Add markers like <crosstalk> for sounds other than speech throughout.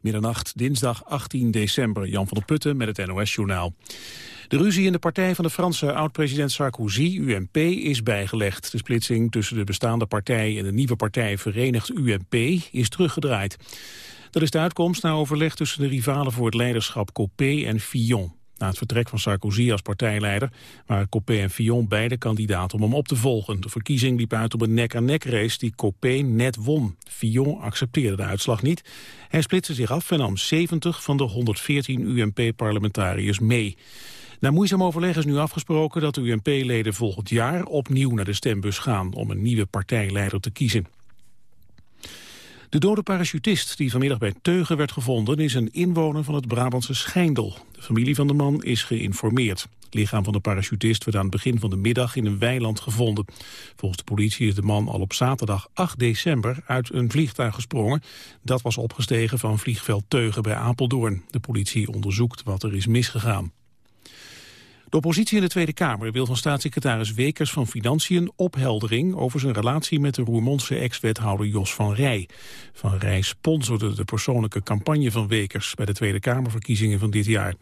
Middernacht, dinsdag 18 december. Jan van der Putten met het NOS-journaal. De ruzie in de partij van de Franse oud-president Sarkozy, UMP, is bijgelegd. De splitsing tussen de bestaande partij en de nieuwe partij Verenigd UMP is teruggedraaid. Dat is de uitkomst na overleg tussen de rivalen voor het leiderschap Copé en Fillon. Na het vertrek van Sarkozy als partijleider waren Copé en Fillon beide kandidaten om hem op te volgen. De verkiezing liep uit op een nek-aan-nek race die Copé net won. Fillon accepteerde de uitslag niet. Hij splitste zich af en nam 70 van de 114 UMP-parlementariërs mee. Na moeizaam overleg is nu afgesproken dat de UMP-leden volgend jaar opnieuw naar de stembus gaan om een nieuwe partijleider te kiezen. De dode parachutist die vanmiddag bij Teugen werd gevonden... is een inwoner van het Brabantse Schijndel. De familie van de man is geïnformeerd. Het lichaam van de parachutist werd aan het begin van de middag in een weiland gevonden. Volgens de politie is de man al op zaterdag 8 december uit een vliegtuig gesprongen. Dat was opgestegen van vliegveld Teugen bij Apeldoorn. De politie onderzoekt wat er is misgegaan. De oppositie in de Tweede Kamer wil van staatssecretaris Wekers van Financiën opheldering over zijn relatie met de Roermondse ex-wethouder Jos van Rij. Van Rij sponsorde de persoonlijke campagne van Wekers bij de Tweede Kamerverkiezingen van dit jaar.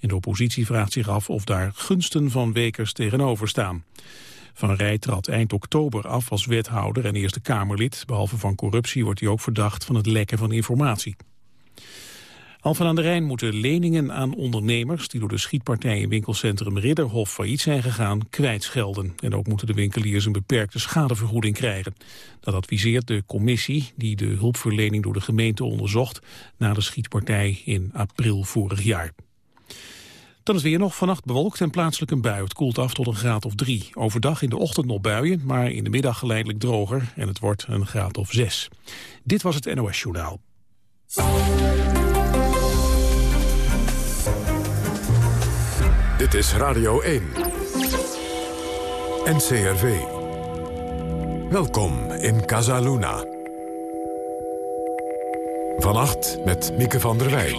En de oppositie vraagt zich af of daar gunsten van Wekers tegenover staan. Van Rij trad eind oktober af als wethouder en Eerste Kamerlid. Behalve van corruptie wordt hij ook verdacht van het lekken van informatie. Alphen aan de Rijn moeten leningen aan ondernemers... die door de schietpartij in winkelcentrum Ridderhof failliet zijn gegaan, kwijtschelden. En ook moeten de winkeliers een beperkte schadevergoeding krijgen. Dat adviseert de commissie die de hulpverlening door de gemeente onderzocht... na de schietpartij in april vorig jaar. Dan is weer nog vannacht bewolkt en plaatselijk een bui. Het koelt af tot een graad of drie. Overdag in de ochtend nog buien, maar in de middag geleidelijk droger... en het wordt een graad of zes. Dit was het NOS Journaal. Dit is Radio 1. NCRV. Welkom in Casaluna. Vannacht met Mieke van der Wij.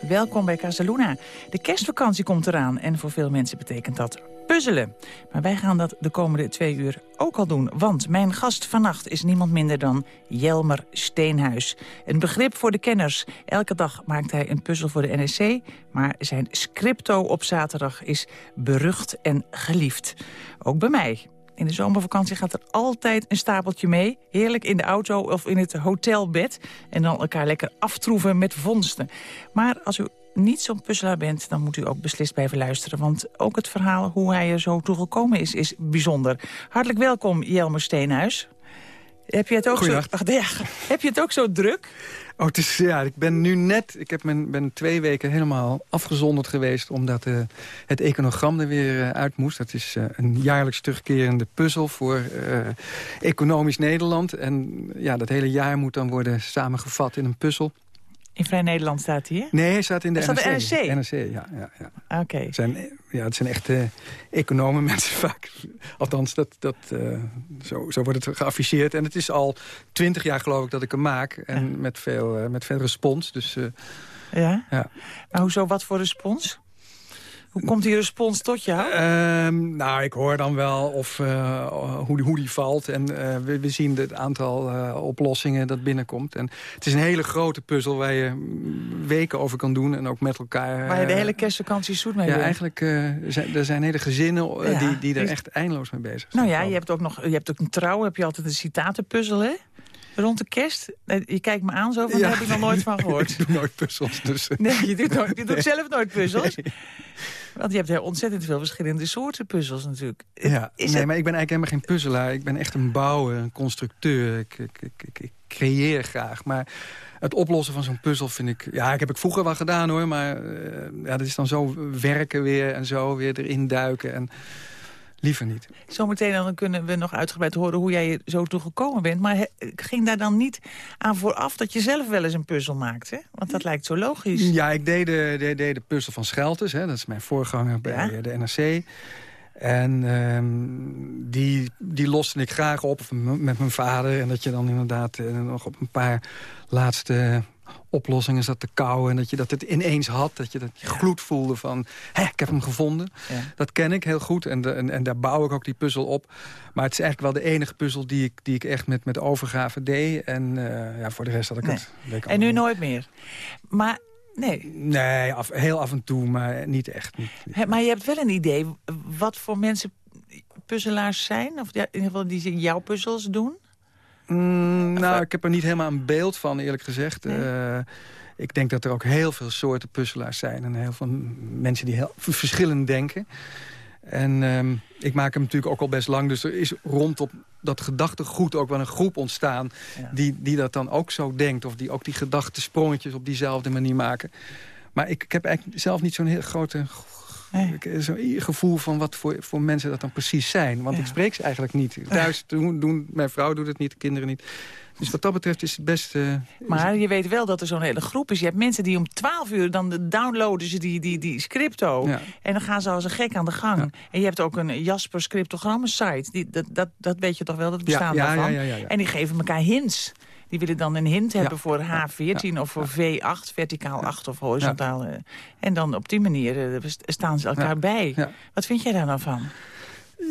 Welkom bij Casaluna. De kerstvakantie komt eraan en voor veel mensen betekent dat Maar wij gaan dat de komende twee uur ook al doen. Want mijn gast vannacht is niemand minder dan Jelmer Steenhuis. Een begrip voor de kenners. Elke dag maakt hij een puzzel voor de NSC. Maar zijn scripto op zaterdag is berucht en geliefd. Ook bij mij. In de zomervakantie gaat er altijd een stapeltje mee. Heerlijk in de auto of in het hotelbed. En dan elkaar lekker aftroeven met vondsten. Maar als u niet zo'n puzzelaar bent, dan moet u ook beslist blijven luisteren. Want ook het verhaal hoe hij er zo toe gekomen is, is bijzonder. Hartelijk welkom, Jelmer Steenhuis. Heb je het ook, zo, ja, <laughs> heb je het ook zo druk? Oh, het is, ja, ik ben nu net, ik heb mijn, ben twee weken helemaal afgezonderd geweest... omdat uh, het econogram er weer uh, uit moest. Dat is uh, een jaarlijks terugkerende puzzel voor economisch Nederland. En ja, dat hele jaar moet dan worden samengevat in een puzzel. In Vrij Nederland staat hij, hè? Nee, hij staat in de NRC. NRC? NRC, ja. ja, ja. Oké. Zijn, ja, het zijn echte uh, economen <laughs> mensen vaak. Althans, dat, dat, uh, zo, zo wordt het geafficheerd. En het is al twintig jaar geloof ik dat ik hem maak. En ja. met, veel, uh, met veel respons. Dus, ja? ja? Maar hoezo, wat voor respons? Hoe komt die respons tot jou? Uh, nou, ik hoor dan wel of, uh, hoe, hoe die valt. En uh, we, we, zien het aantal uh, oplossingen dat binnenkomt. En het is een hele grote puzzel waar je weken over kan doen. En ook met elkaar... Waar je de hele kerstvakantie zoet mee Ja, bent. eigenlijk zijn, er zijn hele gezinnen ja, die, die er echt eindeloos mee bezig zijn. Nou ja, je hebt ook nog je hebt ook een trouw. Heb je altijd een citatenpuzzel, hè? Rond de kerst? Je kijkt me aan zo van, ja, daar heb ik nog nooit van <laughs> gehoord. ik doe nooit puzzels. Dus. Nee, je doet, nooit, je doet nee. zelf nooit puzzels. Nee. Want je hebt heel ontzettend veel verschillende soorten puzzels natuurlijk. Ja, Is nee, het... maar ik ben eigenlijk helemaal geen puzzelaar. Ik ben echt een bouwer, een constructeur. Ik, ik, ik, ik creëer graag. Maar het oplossen van zo'n puzzel vind ik... Ja, ik heb ik vroeger wel gedaan hoor. Maar uh, ja, dat is dan zo werken weer en zo weer erin duiken. En liever niet. Zometeen dan kunnen we nog uitgebreid horen hoe jij er zo toe gekomen bent. Maar ging daar dan niet aan vooraf dat je zelf wel eens een puzzel maakt? Hè? Want dat lijkt zo logisch. Ja, ik deed de, de, de, de puzzel van Scheltes. Hè. Dat is mijn voorganger bij ja? de NRC. En um, die, die loste ik graag op met mijn vader. En dat je dan inderdaad uh, nog op een paar laatste oplossingen zat te kauwen... en dat je dat het ineens had, dat je dat je gloed voelde van... hé, ik heb hem gevonden. Ja. Dat ken ik heel goed en, de, en, en, daar bouw ik ook die puzzel op. Maar het is eigenlijk wel de enige puzzel die ik, die ik echt met, met overgave deed. En uh, ja, voor de rest had ik het... En nu nooit meer? Maar Nee. Nee, af, heel af en toe, maar niet echt. Niet, maar je hebt wel een idee wat voor mensen puzzelaars zijn? Of in ieder geval die jouw puzzels doen? Mm, nou, ik heb er niet helemaal een beeld van, eerlijk gezegd. Eh, ik denk dat er ook heel veel soorten puzzelaars zijn. En heel veel mensen die heel verschillend denken. En ehm, ik maak hem natuurlijk ook al best lang. Dus er is rondom dat gedachtegoed ook wel een groep ontstaan... Die, die dat dan ook zo denkt. Of die ook die gedachtesprongetjes op diezelfde manier maken. Maar ik, ik heb eigenlijk zelf niet zo'n heel grote Nee. Zo'n gevoel van wat voor, voor mensen dat dan precies zijn. Want ik spreek ze eigenlijk niet. Thuis doen, doen, mijn vrouw doet het niet, de kinderen niet. Dus wat dat betreft is het best... Uh, maar je weet wel dat er zo'n hele groep is. Je hebt mensen die om 12 uur, dan downloaden ze die, die, die scripto. En dan gaan ze als een gek aan de gang. En je hebt ook een Jasper scriptogrammen site. Die, dat, dat, dat weet je toch wel, dat bestaat ja, daarvan. En die geven elkaar hints. Die willen dan een hint hebben voor H14 of voor V8, verticaal 8 of horizontaal. Eh. En dan op die manier eh, staan ze elkaar bij. Wat vind jij daar nou van?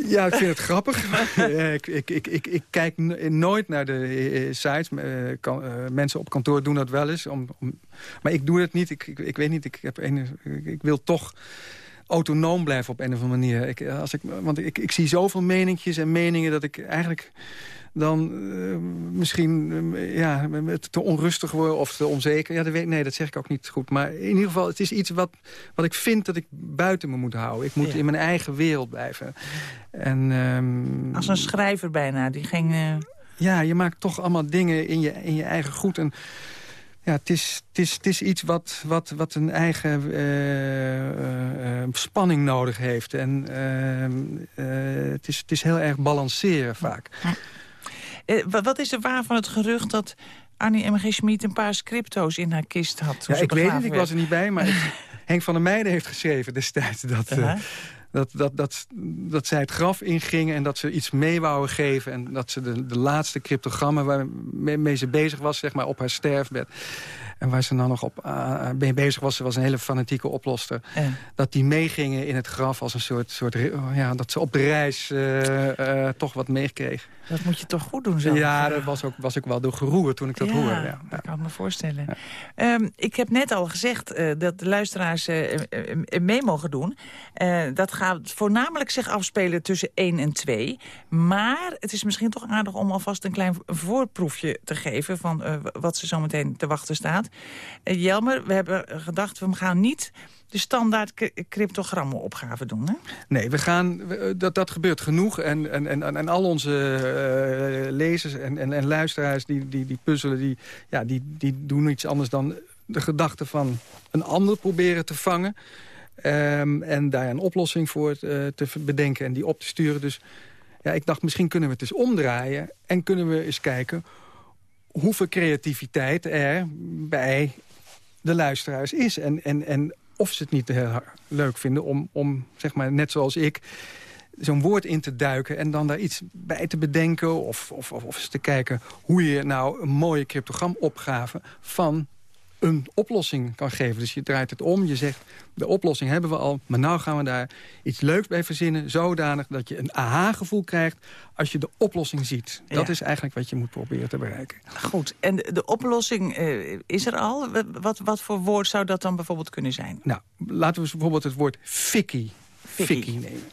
Ja, ik vind het <laughs> grappig. ik, ik, ik, ik, ik kijk nooit naar de eh, sites. mensen op kantoor doen dat wel eens. Om, om, maar ik doe het niet. Ik, ik, ik weet niet, ik, heb een, ik wil toch autonoom blijven op een of andere manier. Ik, als ik, want ik, ik zie zoveel meningjes en meningen dat ik eigenlijk dan uh, misschien uh, ja, te onrustig worden of te onzeker. Ja, dat weet, nee, dat zeg ik ook niet goed. Maar in ieder geval, het is iets wat, wat ik vind dat ik buiten me moet houden. Ik moet in mijn eigen wereld blijven. En, um, Als een schrijver bijna, die ging... Uh... Ja, je maakt toch allemaal dingen in je, in je eigen goed. En ja, het is, het is, het is iets wat, wat, wat een eigen uh, spanning nodig heeft. En het, is, het is heel erg balanceren vaak. Eh, wat is er waar van het gerucht dat Annie M.G. Schmid een paar scripto's in haar kist had? Ja, ik weet het, ik was er niet bij, maar <laughs> Henk van der Meijden heeft geschreven destijds... dat, uh dat, dat, dat, dat zij het graf ingingen en dat ze iets mee wouden geven... en dat ze de, de laatste cryptogrammen waarmee ze bezig was zeg maar, op haar sterfbed... En waar ze dan nog op uh, bezig was, ze was een hele fanatieke oplosster. Dat die meegingen in het graf als een soort... soort ja, dat ze op de reis uh, toch wat meekreeg. Dat moet je toch goed doen zelf? Ja, dat was ook, was ook wel door geroerd toen ik dat hoorde. Ja, dat kan ik me voorstellen. Um, ik heb net al gezegd uh, dat de luisteraars mee mogen doen. Dat gaat voornamelijk zich afspelen tussen 1 en 2. Maar het is misschien toch aardig om alvast een klein voorproefje te geven... van wat ze zometeen te wachten staat. Jelmer, we hebben gedacht, we gaan niet de standaard cryptogrammenopgave doen, hè? Nee, we gaan, eh, dat, dat gebeurt genoeg. En, en, en, en al onze uh, lezers en, en, en luisteraars die, die, die puzzelen... Die, ja, die, die doen iets anders dan de gedachte van een ander proberen te vangen. Um, en daar een oplossing voor te bedenken en die op te sturen. Dus ja, ik dacht, misschien kunnen we het eens omdraaien... en kunnen we eens kijken hoeveel creativiteit er bij de luisteraars is. En, en, en of ze het niet heel leuk vinden om, om zeg maar, net zoals ik zo'n woord in te duiken en dan daar iets bij te bedenken... of, of, of, eens te kijken hoe je nou een mooie cryptogramopgave van een oplossing kan geven. Dus je draait het om, je zegt, de oplossing hebben we al... maar nou gaan we daar iets leuks bij verzinnen... zodanig dat je een aha-gevoel krijgt als je de oplossing ziet. Dat is eigenlijk wat je moet proberen te bereiken. Goed, en de oplossing uh, is er al? Wat, wat voor woord zou dat dan bijvoorbeeld kunnen zijn? Nou, laten we bijvoorbeeld het woord fikkie, fikkie nemen.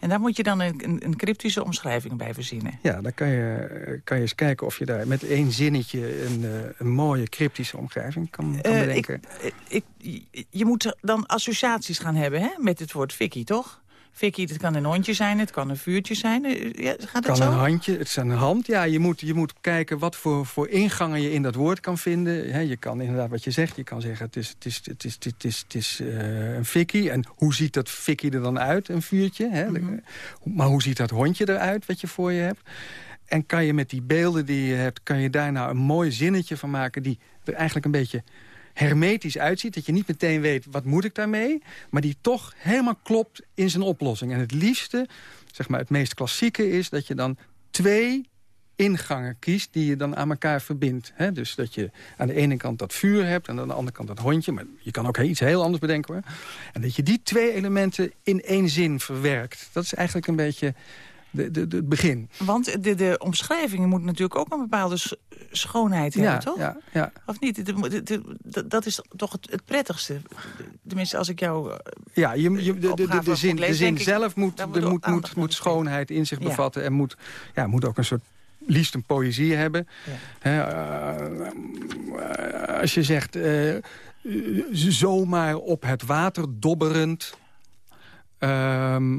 En daar moet je dan een, een, cryptische omschrijving bij verzinnen. Ja, dan kan je, kan je eens kijken of je daar met één zinnetje... een, eh, een mooie cryptische omschrijving kan, kan uh, bedenken. Ik, ik, je moet dan associaties gaan hebben hè, met het woord fikkie, toch? Vicky, het kan een hondje zijn, het kan een vuurtje zijn. Eh, ja, gaat het kan zo? een handje, het is een hand. Ja, je moet, je moet kijken wat voor, voor ingangen je in dat woord kan vinden. je kan inderdaad wat je zegt, je kan zeggen het is, het is, het is, het is, het is uh, een Vicky. En hoe ziet dat Vicky er dan uit, een vuurtje? Mhm. Maar hoe ziet dat hondje eruit wat je voor je hebt? En kan je met die beelden die je hebt, kan je daar nou een mooi zinnetje van maken... die er eigenlijk een beetje hermetisch uitziet. Dat je niet meteen weet, wat moet ik daarmee? Maar die toch helemaal klopt in zijn oplossing. En het liefste, zeg maar het meest klassieke is... dat je dan twee ingangen kiest die je dan aan elkaar verbindt. Dus dat je aan de ene kant dat vuur hebt en aan de andere kant dat hondje. Maar je kan ook iets heel anders bedenken hoor. En dat je die twee elementen in één zin verwerkt. Dat is eigenlijk een beetje de, de, de, het begin. Want de, de omschrijving moet natuurlijk ook een bepaalde schoonheid hebben, Ja, toch? ja, ja. Of niet? De- de- de- dat is toch het, het prettigste. Tenminste, als ik jou... eh, Ja, je, je, de, de, zin, lees, de zin ik, zelf moet, moet moet, schoonheid in zich bevatten... en moet, ja, moet ook een soort liefst een poëzie hebben. Ja. Eh, eh, als je zegt, zomaar op het water dobberend... ehm,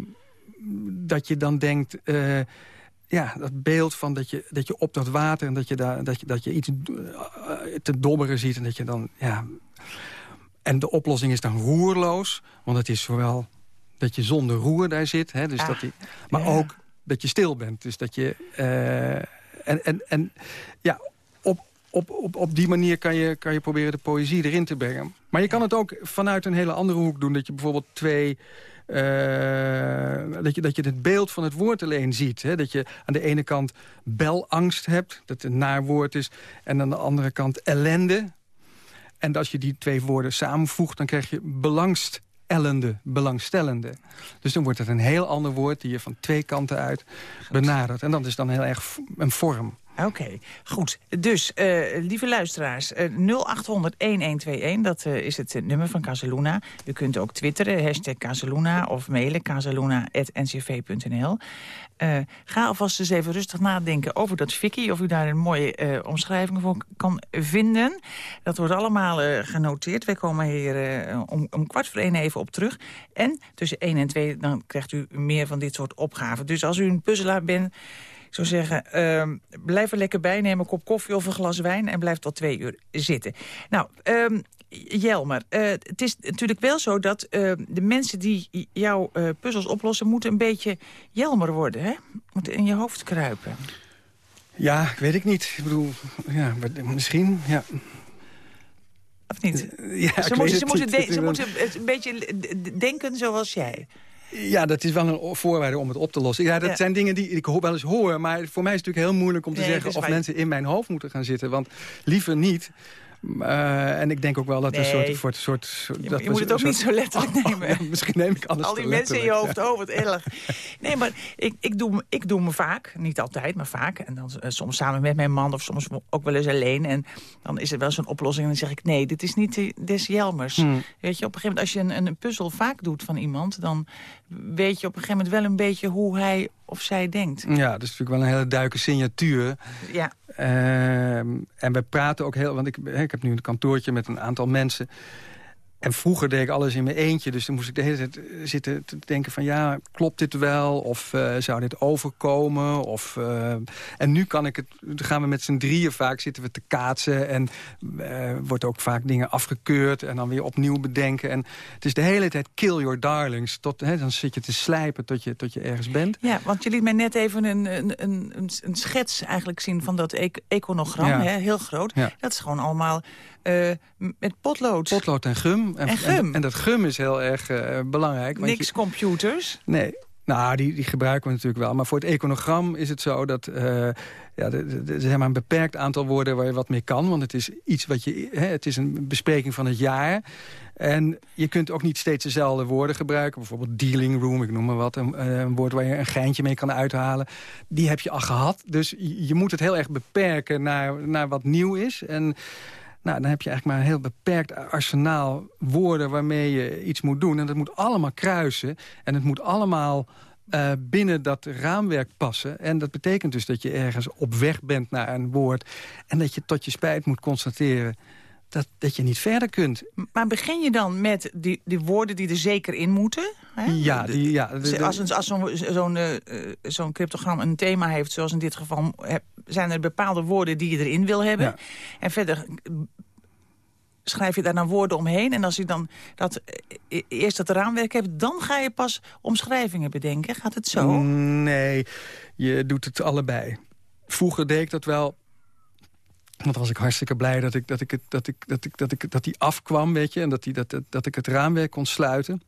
dat je dan denkt... eh, ja, dat beeld van dat je, dat je op dat water... en dat je, daar, dat je, dat je iets eh, te dobberen ziet en dat je dan... Ja, en de oplossing is dan roerloos. Want het is zowel dat je zonder roer daar zit. Hè, dus Ah, dat die, maar ja. ook dat je stil bent. Dus dat je... eh, en, en, en ja, op, op, op, op die manier kan je, kan je proberen de poëzie erin te brengen. Maar je kan het ook vanuit een hele andere hoek doen. Dat je bijvoorbeeld twee... eh, dat, je, dat je het beeld van het woord alleen ziet. Hè? Dat je aan de ene kant belangst hebt, dat het een naar woord is. En aan de andere kant ellende. En als je die twee woorden samenvoegt, dan krijg je belangstellende, belangstellende. Dus dan wordt het een heel ander woord die je van twee kanten uit benadert. En dat is dan heel erg een vorm. Oké, goed. Dus, eh, lieve luisteraars, eh 0800-1121, dat eh, is het nummer van Casaluna. U kunt ook twitteren, hashtag Casaluna, of mailen casaluna.ncv.nl. Ga alvast eens even rustig nadenken over dat Vicky, of u daar een mooie omschrijving voor kan vinden. Dat wordt allemaal genoteerd. Wij komen hier om, om kwart voor één even op terug. En tussen 1 en 2 dan krijgt u meer van dit soort opgaven. Dus als u een puzzelaar bent... Ik zou zeggen, ehm, blijf er lekker bij. Neem een kop koffie of een glas wijn en blijf tot twee uur zitten. Nou, ehm, Jelmer, eh, het is natuurlijk wel zo dat eh, de mensen die jouw eh, puzzels oplossen... moeten een beetje Jelmer worden, hè? Moeten in je hoofd kruipen. Ja, ik weet ik niet. Ik bedoel, ja, misschien, ja. Of niet? ja ze moeten, ze, moeten ze moeten een beetje denken zoals jij. Ja, dat is wel een voorwaarde om het op te lossen. Ja, dat Ja. zijn dingen die ik wel eens hoor. Maar voor mij is het natuurlijk heel moeilijk om te Nee, zeggen... of mensen in mijn hoofd moeten gaan zitten. Want liever niet. Uh, en ik denk ook wel dat een soort... Voor, soort, Je, dat je moet het ook niet zo letterlijk Oh, nemen. ja, <laughs> misschien neem ik alles Al die mensen in je hoofd, oh wat erg. <laughs> Nee, maar ik, ik, doe, me- ik doe me vaak, niet altijd, maar vaak. En dan eh, soms samen met mijn man of soms ook wel eens alleen. En dan is er wel zo'n oplossing en dan zeg ik... nee, dit is niet de- des Jelmers. Hmm. Weet je, op een gegeven moment als je een, een puzzel vaak doet van iemand... dan weet je op een gegeven moment wel een beetje hoe hij of zij denkt. Ja, dat is natuurlijk wel een hele duike signatuur. Ja, Ehm, en we praten ook heel... Want ik, ik heb nu een kantoortje met een aantal mensen... En vroeger deed ik alles in mijn eentje. Dus dan moest ik de hele tijd eh, zitten te denken van... ja, klopt dit wel? Of eh, zou dit overkomen? Of, eh, en nu kan ik het, gaan we met z'n drieën vaak zitten we te kaatsen... en wordt ook vaak dingen afgekeurd en dan weer opnieuw bedenken. En het is de hele tijd kill your darlings. Tot, hè, dan zit je te slijpen tot je, tot je ergens bent. ja, want je liet mij net even een, een, een, een, schets eigenlijk zien van dat econogram. Ja. Hè, heel groot. Ja. Dat is gewoon allemaal eh, met potlood. Potlood en gum. En gum. En, dat gum is heel erg eh, belangrijk. want Niks je- computers. Nee. Nou, die, die gebruiken we natuurlijk wel. Maar voor het econogram is het zo dat... eh, ja, er- zijn maar een beperkt aantal woorden waar je wat mee kan. Want het is iets wat je... Hè, het is een bespreking van het jaar. En je kunt ook niet steeds dezelfde woorden gebruiken. Bijvoorbeeld dealing room, ik noem maar wat. Een, een woord waar je een geintje mee kan uithalen. Die heb je al gehad. Dus je je moet het heel erg beperken naar, naar wat nieuw is. En nou, dan heb je eigenlijk maar een heel beperkt arsenaal woorden... waarmee je iets moet doen. En dat moet allemaal kruisen. En het moet allemaal eh, binnen dat raamwerk passen. En dat betekent dus dat je ergens op weg bent naar een woord... en dat je tot je spijt moet constateren... Dat, dat je niet verder kunt. Maar begin je dan met die, die woorden die er zeker in moeten? Hè? Ja, die, ja, Als, een- als zo'n zo'n zo'n cryptogram een thema heeft, zoals in dit geval... heb- zijn er bepaalde woorden die je erin wil hebben. Ja. En verder eh, schrijf je daar dan woorden omheen. En als je dan dat, eh, eerst dat raamwerk hebt... dan ga je pas omschrijvingen bedenken. Gaat het zo? Nee, je doet het allebei. Vroeger deed ik dat wel. Want was ik hartstikke blij dat, ik, dat, ik het, dat, ik, dat, ik, dat, ik, dat die afkwam, weet je. En dat, die, dat, dat, ik het raamwerk kon sluiten.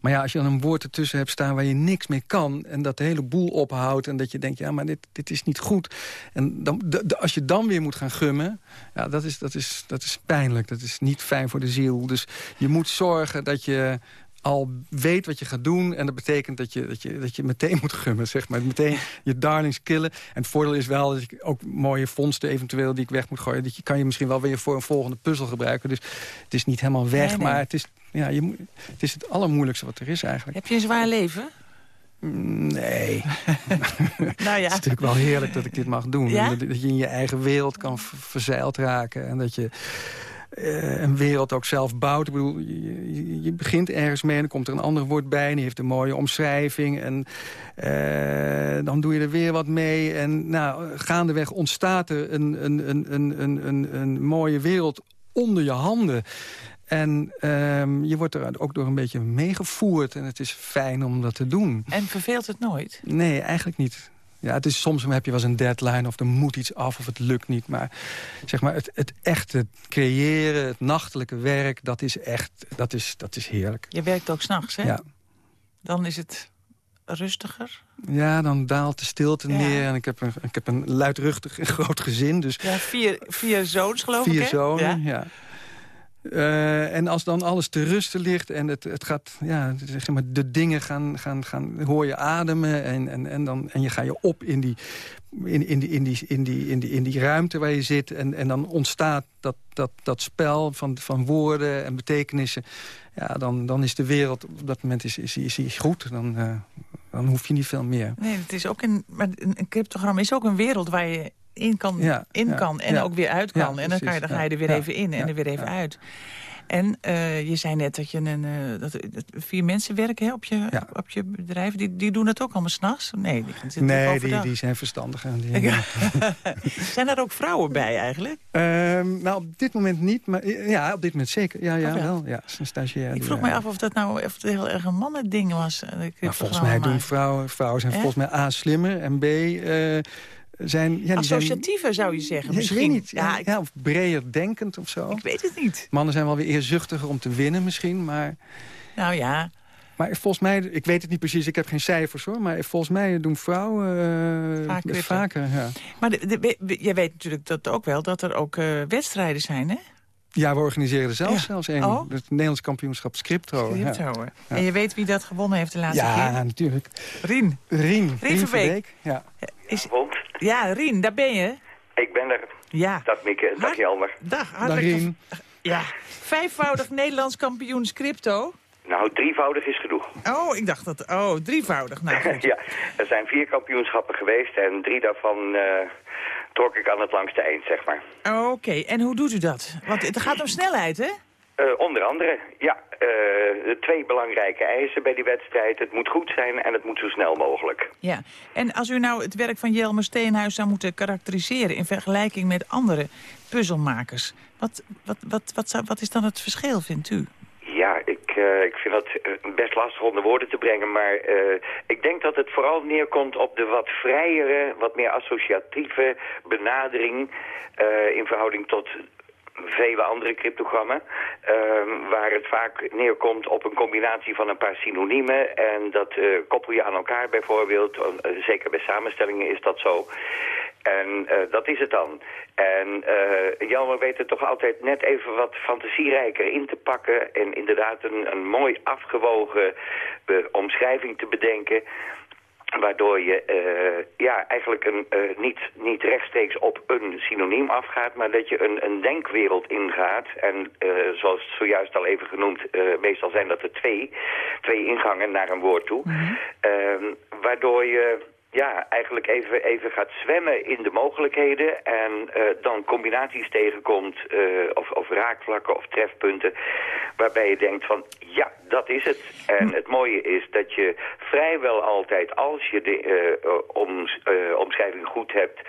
Maar ja, als je dan een woord ertussen hebt staan waar je niks mee kan... en dat de hele boel ophoudt en dat je denkt... ja, maar dit, dit is niet goed. En dan, als je dan weer moet gaan gummen... Ja, dat, is, dat, is, dat is pijnlijk. Dat is niet fijn voor de ziel. Dus je moet zorgen dat je al weet wat je gaat doen. En dat betekent dat je, dat je, dat je meteen <laughs> moet gummen, zeg maar. Meteen je darlings killen. En het voordeel is wel dat ik ook mooie vondsten eventueel die ik weg moet gooien. Dat je kan je misschien wel weer voor een volgende puzzel gebruiken. Dus het is niet helemaal weg, maar het is, ja, je, moet, het is het allermoeilijkste wat er is eigenlijk. Heb je een zwaar leven? Mm, nee. <laughs> nou ja. Het is natuurlijk wel heerlijk dat ik dit mag doen. Dat, dat, je in je eigen wereld kan verzeild raken. En dat je uh, een wereld ook zelf bouwt. Ik bedoel, je, je, begint ergens mee en dan komt er een ander woord bij... en die heeft een mooie omschrijving en uh, dan doe je er weer wat mee. En nou, gaandeweg ontstaat er een, een, een, een, een, een mooie wereld onder je handen. En um, je wordt er ook door een beetje meegevoerd. En het is fijn om dat te doen. En verveelt het nooit? Nee, eigenlijk niet. Ja, het is, soms heb je wel eens een deadline of er moet iets af of het lukt niet. Maar, zeg maar het, het echte creëren, het nachtelijke werk, dat is echt dat is, dat is heerlijk. Je werkt ook s'nachts, hè? Ja. Dan is het rustiger? Ja, dan daalt de stilte neer. En ik heb een, ik heb een luidruchtig <laughs> groot gezin. Dus ja, vier, vier zoons geloof vier ik, Vier zonen, ja. Uh, en als dan alles te rusten ligt en het, het gaat, ja, zeg maar, de dingen gaan, gaan, gaan, hoor je ademen en, en, en, dan, en je ga je op in die, in, in, die, in, die, in, die, in, die, in die ruimte waar je zit. En, en dan ontstaat dat, dat, dat spel van, van woorden en betekenissen. Ja, dan, dan is de wereld op dat moment is, is, is, goed. Dan, uh, dan hoef je niet veel meer. Nee, het is ook een, maar een cryptogram is ook een wereld waar je in kan, in kan en ook weer uit kan. en dan, kan je, dan ga je er weer even in en er weer even uit. En uh, je zei net dat je een, uh, dat, dat, vier mensen werken hè, op, je, op je bedrijf. Die, die doen het ook allemaal s'nachts? Nee, die, nee die, die zijn verstandig. Die, <laughs> zijn er ook vrouwen bij eigenlijk? Uh, nou, op dit moment niet. Maar ja, op dit moment zeker. Ja, ja, oh, wel. Ja, een stagiair. Ik vroeg me af of dat nou of het heel erg een mannending was. Nou, volgens mij doen vrouwen, vrouwen zijn volgens mij A, slimmer en B zijn... Ja, Associatiever zou je zeggen, misschien. niet. Ja, ja, of breder denkend of zo. Ik weet het niet. Mannen zijn wel weer eerzuchtiger om te winnen misschien, maar... Nou ja... Maar volgens mij, ik weet het niet precies, ik heb geen cijfers hoor... maar volgens mij doen vrouwen uh, vaker. ja. Maar de, jij weet natuurlijk dat ook wel dat er ook uh, wedstrijden zijn, hè? Ja, we organiseren er zelfs, zelfs een. Oh? Het Nederlands kampioenschap Scriptro. Scriptro, ja. En je weet wie dat gewonnen heeft de laatste ja, keer? Ja, natuurlijk. Rien. Rien. Rien, Rien Ja. Is, ja, Rien, daar ben je. Ik ben er. Ja. Dag Mieke, dag Jelmer. Dag, hartelijk. Dag Rien. Ja, vijfvoudig Nederlands kampioen Scripto. Nou, drievoudig is genoeg. Oh, ik dacht dat... Oh, drievoudig. Nou, goed. <laughs> ja, er zijn vier kampioenschappen geweest en drie daarvan... Uh, trok ik aan het langste eind, zeg maar. Oké, en hoe doet u dat? Want het gaat om snelheid, hè? Uh, onder andere, ja. Uh, de twee belangrijke eisen bij die wedstrijd. Het moet goed zijn en het moet zo snel mogelijk. Ja, en als u nou het werk van Jelmer Steenhuis zou moeten karakteriseren... in vergelijking met andere puzzelmakers... wat, wat, wat, wat, zou, wat is dan het verschil, vindt u? Ja, ik, uh, ik vind dat best lastig onder woorden te brengen. Maar uh, ik denk dat het vooral neerkomt op de wat vrijere, wat meer associatieve benadering... Uh, in verhouding tot vele andere cryptogrammen... Uh, waar het vaak neerkomt op een combinatie van een paar synoniemen... en dat uh, koppel je aan elkaar bijvoorbeeld. Uh, zeker bij samenstellingen is dat zo. En dat is het dan. En Jelmer weet het toch altijd net even wat fantasierijker in te pakken... en inderdaad een, een mooi afgewogen omschrijving te bedenken waardoor je uh, ja, eigenlijk een, uh, niet, niet rechtstreeks op een synoniem afgaat... maar dat je een, een denkwereld ingaat. En uh, zoals zojuist al even genoemd, meestal zijn dat er twee. Twee ingangen naar een woord toe. Mm -hmm. waardoor je ja, eigenlijk even, even gaat zwemmen in de mogelijkheden en uh, dan combinaties tegenkomt uh, of, of raakvlakken of trefpunten waarbij je denkt van ja, dat is het. En hm. het mooie is dat je vrijwel altijd als je de uh, om, omschrijving goed hebt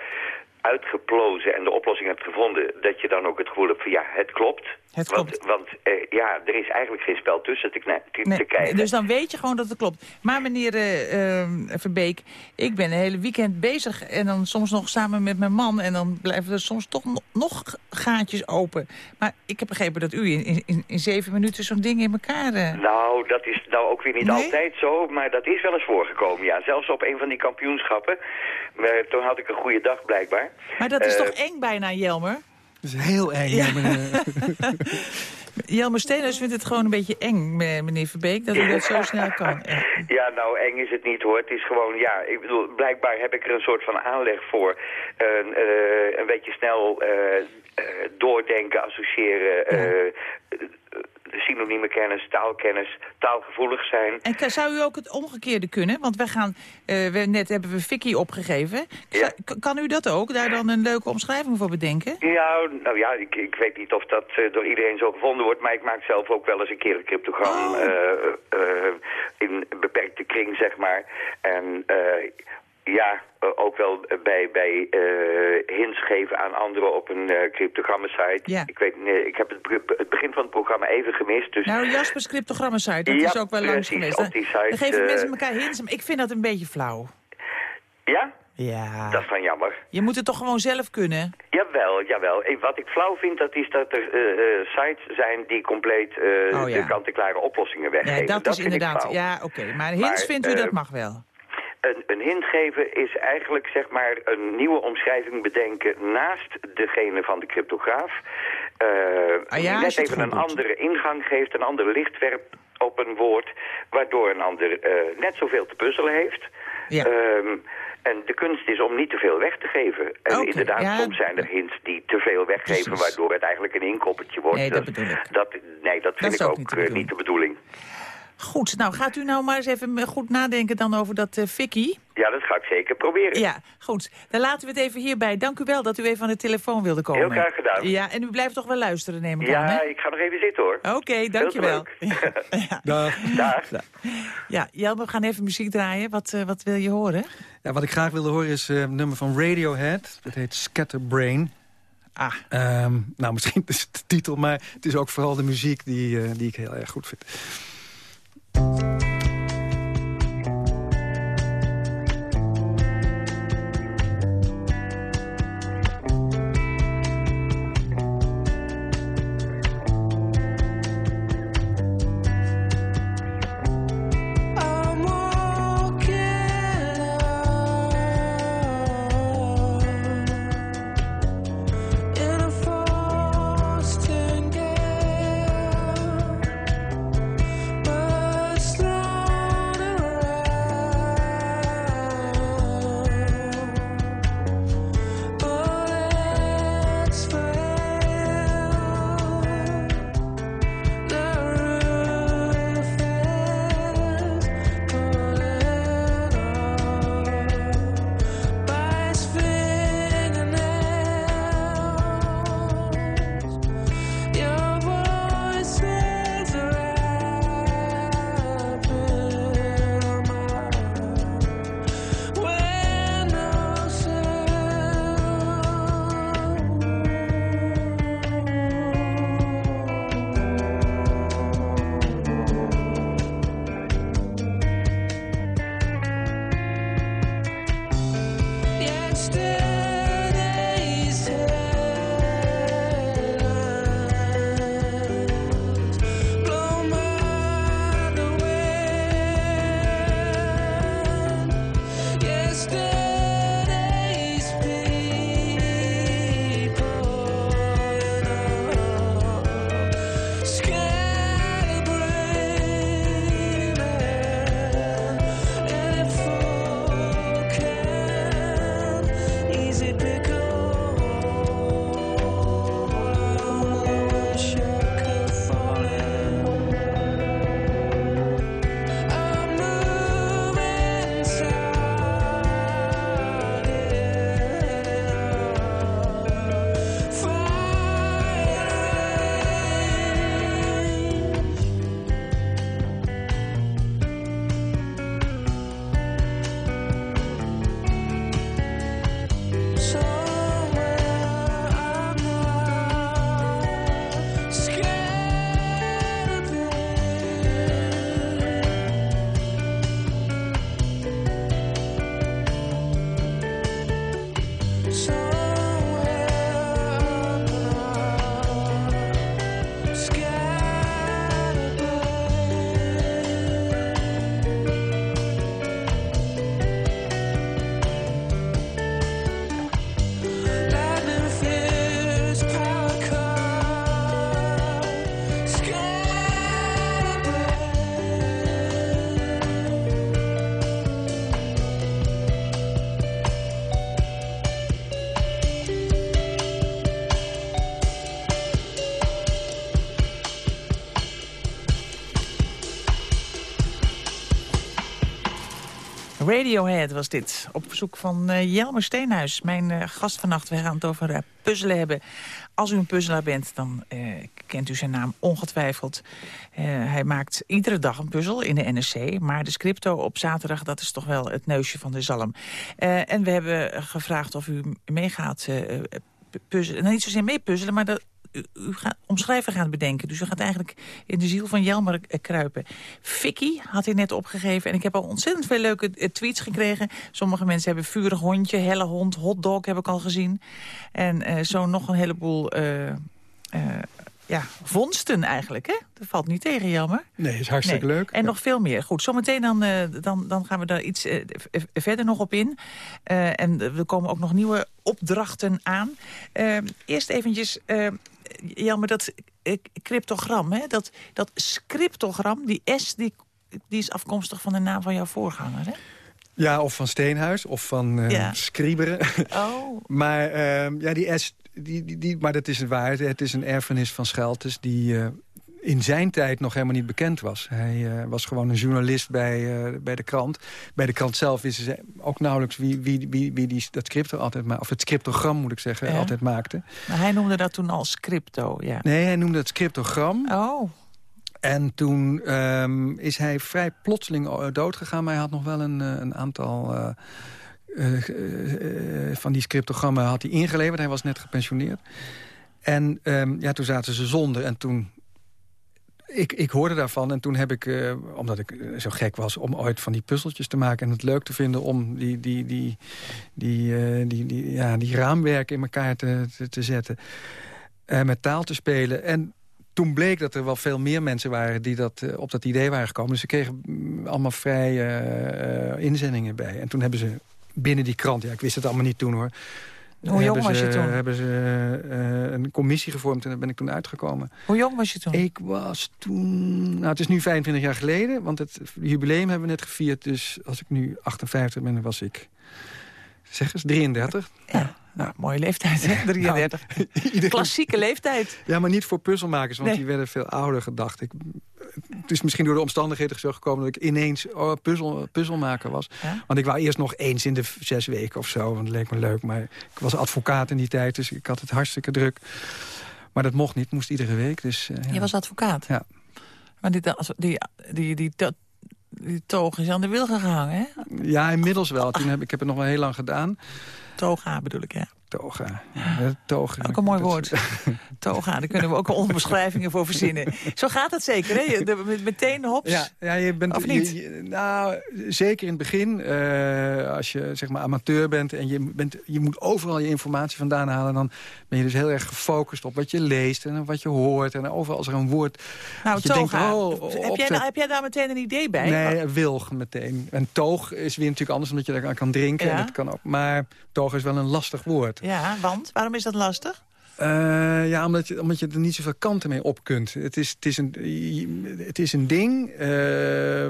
uitgeplozen en de oplossing hebt gevonden... dat je dan ook het gevoel hebt van ja, het klopt. Het want klopt. want eh, ja, er is eigenlijk geen spel tussen te, te, Nee, kijken. dus dan weet je gewoon dat het klopt. Maar meneer eh, eh, Verbeek, ik ben een hele weekend bezig... en dan soms nog samen met mijn man... en dan blijven er soms toch no- nog gaatjes open. Maar ik heb begrepen dat u in, in, in zeven minuten zo'n ding in elkaar... eh, Nou, dat is nou ook weer niet Nee? altijd zo, maar dat is wel eens voorgekomen, ja. Zelfs op een van die kampioenschappen. Maar toen had ik een goede dag, blijkbaar. Maar dat is Eh, toch eng bijna, Jelmer? Dat is heel eng. Ja. Jelmer <laughs> Stenus vindt het gewoon een beetje eng, me- meneer Verbeek... dat u dat zo snel kan. <laughs> Ja. Nou, eng is het niet hoor. Het is gewoon, ja, ik bedoel, blijkbaar heb ik er een soort van aanleg voor. Een, eh, een beetje snel eh, eh, doordenken, associëren, eh, synoniemen kennis, taalkennis, taalgevoelig zijn. En zou u ook het omgekeerde kunnen? Want wij gaan, eh, we, net hebben we Vicky opgegeven. Ja. Kan u dat ook, daar dan een leuke omschrijving voor bedenken? Ja, nou ja, ik, ik weet niet of dat eh, door iedereen zo gevonden wordt, maar ik maak zelf ook wel eens een keer een cryptogram Oh. eh, in een beperkte kring, zeg maar. En ja, eh, ook wel bij, bij eh, hints geven aan anderen op een uh. Ja. Ik weet nee, ik heb het, het begin van het programma even gemist, dus... Nou, Jaspers cryptogramma-site, dat Ja, is ook wel langs precies, geweest. site, Dan geven mensen elkaar hints, maar ik vind dat een beetje flauw. Ja? Ja, Dat is dan jammer. je moet het toch gewoon zelf kunnen? Jawel, jawel. Wat ik flauw vind, dat is dat er sites zijn die compleet Oh, ja. de kant-en-klare oplossingen weggeven. Ja, dat, is inderdaad, ja, oké. Maar hints Maar, vindt u dat mag wel? Een, een hint geven is eigenlijk zeg maar een nieuwe omschrijving bedenken naast degene van de cryptograaf. Ah ja, als net even een andere ingang geeft, een ander licht werpt op een woord, waardoor een ander eh, net zoveel te puzzelen heeft. Ja. Ehm, en de kunst is om niet te veel weg te geven. En inderdaad, ja. soms zijn er hints die te veel weggeven, Precies. waardoor het eigenlijk een inkoppertje wordt. Nee, dat bedoel ik. Dat, nee, dat vind ik ook ook niet de eh, bedoeling. niet de bedoeling. Goed, nou gaat u nou maar eens even goed nadenken dan over dat eh Vicky. Ja, dat ga ik zeker proberen. Ja, goed. Dan laten we het even hierbij. Dank u wel dat u even aan de telefoon wilde komen. Heel graag gedaan. Ja, en u blijft toch wel luisteren, neem ik aan, Ja, ik ga nog even zitten hoor. Oké, dankjewel. <laughs> Ja, ja. Dag. Dag. ja, Jelmer, we gaan even muziek draaien. Wat, eh, wat wil je horen? Ja, wat ik graag wilde horen is eh, een nummer van Radiohead. Dat heet Scatterbrain. Ah, Ehm, nou, misschien is het de titel, maar het is ook vooral de muziek die, eh, die ik heel erg goed vind. you. Radiohead was dit. Op verzoek van uh, Jelmer Steenhuis, mijn uh, gast vannacht. We gaan het over uh, puzzelen hebben. Als u een puzzelaar bent, dan kent u zijn naam ongetwijfeld. hij maakt iedere dag een puzzel in de NSC. Maar de scripto op zaterdag, dat is toch wel het neusje van de zalm. en we hebben gevraagd of u meegaat puzzelen. Nou, niet zozeer mee puzzelen, maar dat u, u gaat omschrijven gaan bedenken. Dus u gaat eigenlijk in de ziel van Jelmer eh, kruipen. Vicky had hij net opgegeven. En ik heb al ontzettend veel leuke eh, tweets gekregen. Sommige mensen hebben vurig hondje, helle hond, hotdog heb ik al gezien. En uh, zo nog een heleboel... Uh, uh, ja, vondsten eigenlijk, hè? Dat valt niet tegen, Jelmer. Nee, is hartstikke nee. leuk. En ja. nog veel meer. Goed, zometeen dan, uh, dan, dan gaan we daar iets uh, verder nog op in. Uh, en er komen ook nog nieuwe opdrachten aan. eerst eventjes, Jelmer, dat cryptogram, hè? Dat, dat scriptogram, die S, die, die is afkomstig van de naam van jouw voorganger, hè? Ja, of van Steenhuis, of van uh, Ja. Scriberen. Oh, <laughs> maar uh, ja, die S, die, die, die, maar dat is het waar. Het is een erfenis van Scheltes die uh, in zijn tijd nog helemaal niet bekend was. Hij was gewoon een journalist bij, bij de krant. Bij de krant zelf wisten ze ook nauwelijks wie, wie, wie, wie die, dat scripto altijd maakte. Of het scriptogram, moet ik zeggen, Ja. altijd maakte. maar hij noemde dat toen als crypto, ja. Nee, hij noemde het scriptogram. Oh, En toen um, is hij vrij plotseling dood gegaan. Maar hij had nog wel een, een aantal uh, uh, uh, van die scriptogrammen had hij ingeleverd. Hij was net gepensioneerd. En um, ja, toen zaten ze zonder. En toen... Ik, ik hoorde daarvan en toen heb ik, uh, omdat ik zo gek was... om ooit van die puzzeltjes te maken en het leuk te vinden... om die, die, die, die, uh, die, die, ja, die raamwerken in elkaar te, te, te zetten. Uh, met taal te spelen. En toen bleek dat er wel veel meer mensen waren die dat, op dat idee waren gekomen. Dus ze kregen mm, allemaal vrije inzendingen bij. En toen hebben ze binnen die krant, ja, ik wist het allemaal niet toen hoor... Hoe jong was je toen? Hebben ze uh, een commissie gevormd en daar ben ik toen uitgekomen. Hoe jong was je toen? Ik was toen... Nou, het is nu 25 jaar geleden, want het jubileum hebben we net gevierd. Dus als ik nu 58 ben, dan was ik... Zeg eens, 33. Ja. Nou, mooie leeftijd, hè? 33. <laughs> Iedereen- Klassieke leeftijd. Ja, maar niet voor puzzelmakers, want Nee. die werden veel ouder gedacht. Ik, het is misschien door de omstandigheden zo gekomen... dat ik ineens oh, puzzel, puzzelmaker was. Ja? Want ik wou eerst nog eens in de zes weken of zo. Want dat leek me leuk. Maar ik was advocaat in die tijd, dus ik had het hartstikke druk. Maar dat mocht niet, moest iedere week. Dus, eh, ja. Je was advocaat. Ja. Maar die, die, die, die, die toog is aan de wil gehangen, hè? ja, inmiddels wel. Toen heb, ik heb het nog wel heel lang gedaan. Toga bedoel ik, ja. Toga. Toga. Ook een mooi woord. Toga, daar kunnen we ook al beschrijvingen voor verzinnen. Zo gaat het zeker, hè? De- Meteen hops. Ja, ja, je bent, Of niet? je- je- nou, zeker in het begin. eh, als je zeg maar amateur bent en je, bent, je moet overal je informatie vandaan halen... dan ben je dus heel erg gefocust op wat je leest en wat je hoort. En overal als er een woord... Nou, je denkt, toga. oh, heb, jij, daar- heb jij daar meteen een idee bij? Nee, wilg meteen. En toog is weer natuurlijk anders omdat je daar aan kan drinken. Ja. En dat kan ook, maar toog is wel een lastig woord. Ja, want? Waarom is dat lastig? Eh, ja, omdat je, omdat je er niet zoveel kanten mee op kunt. Het is, het is, een, het is een ding eh,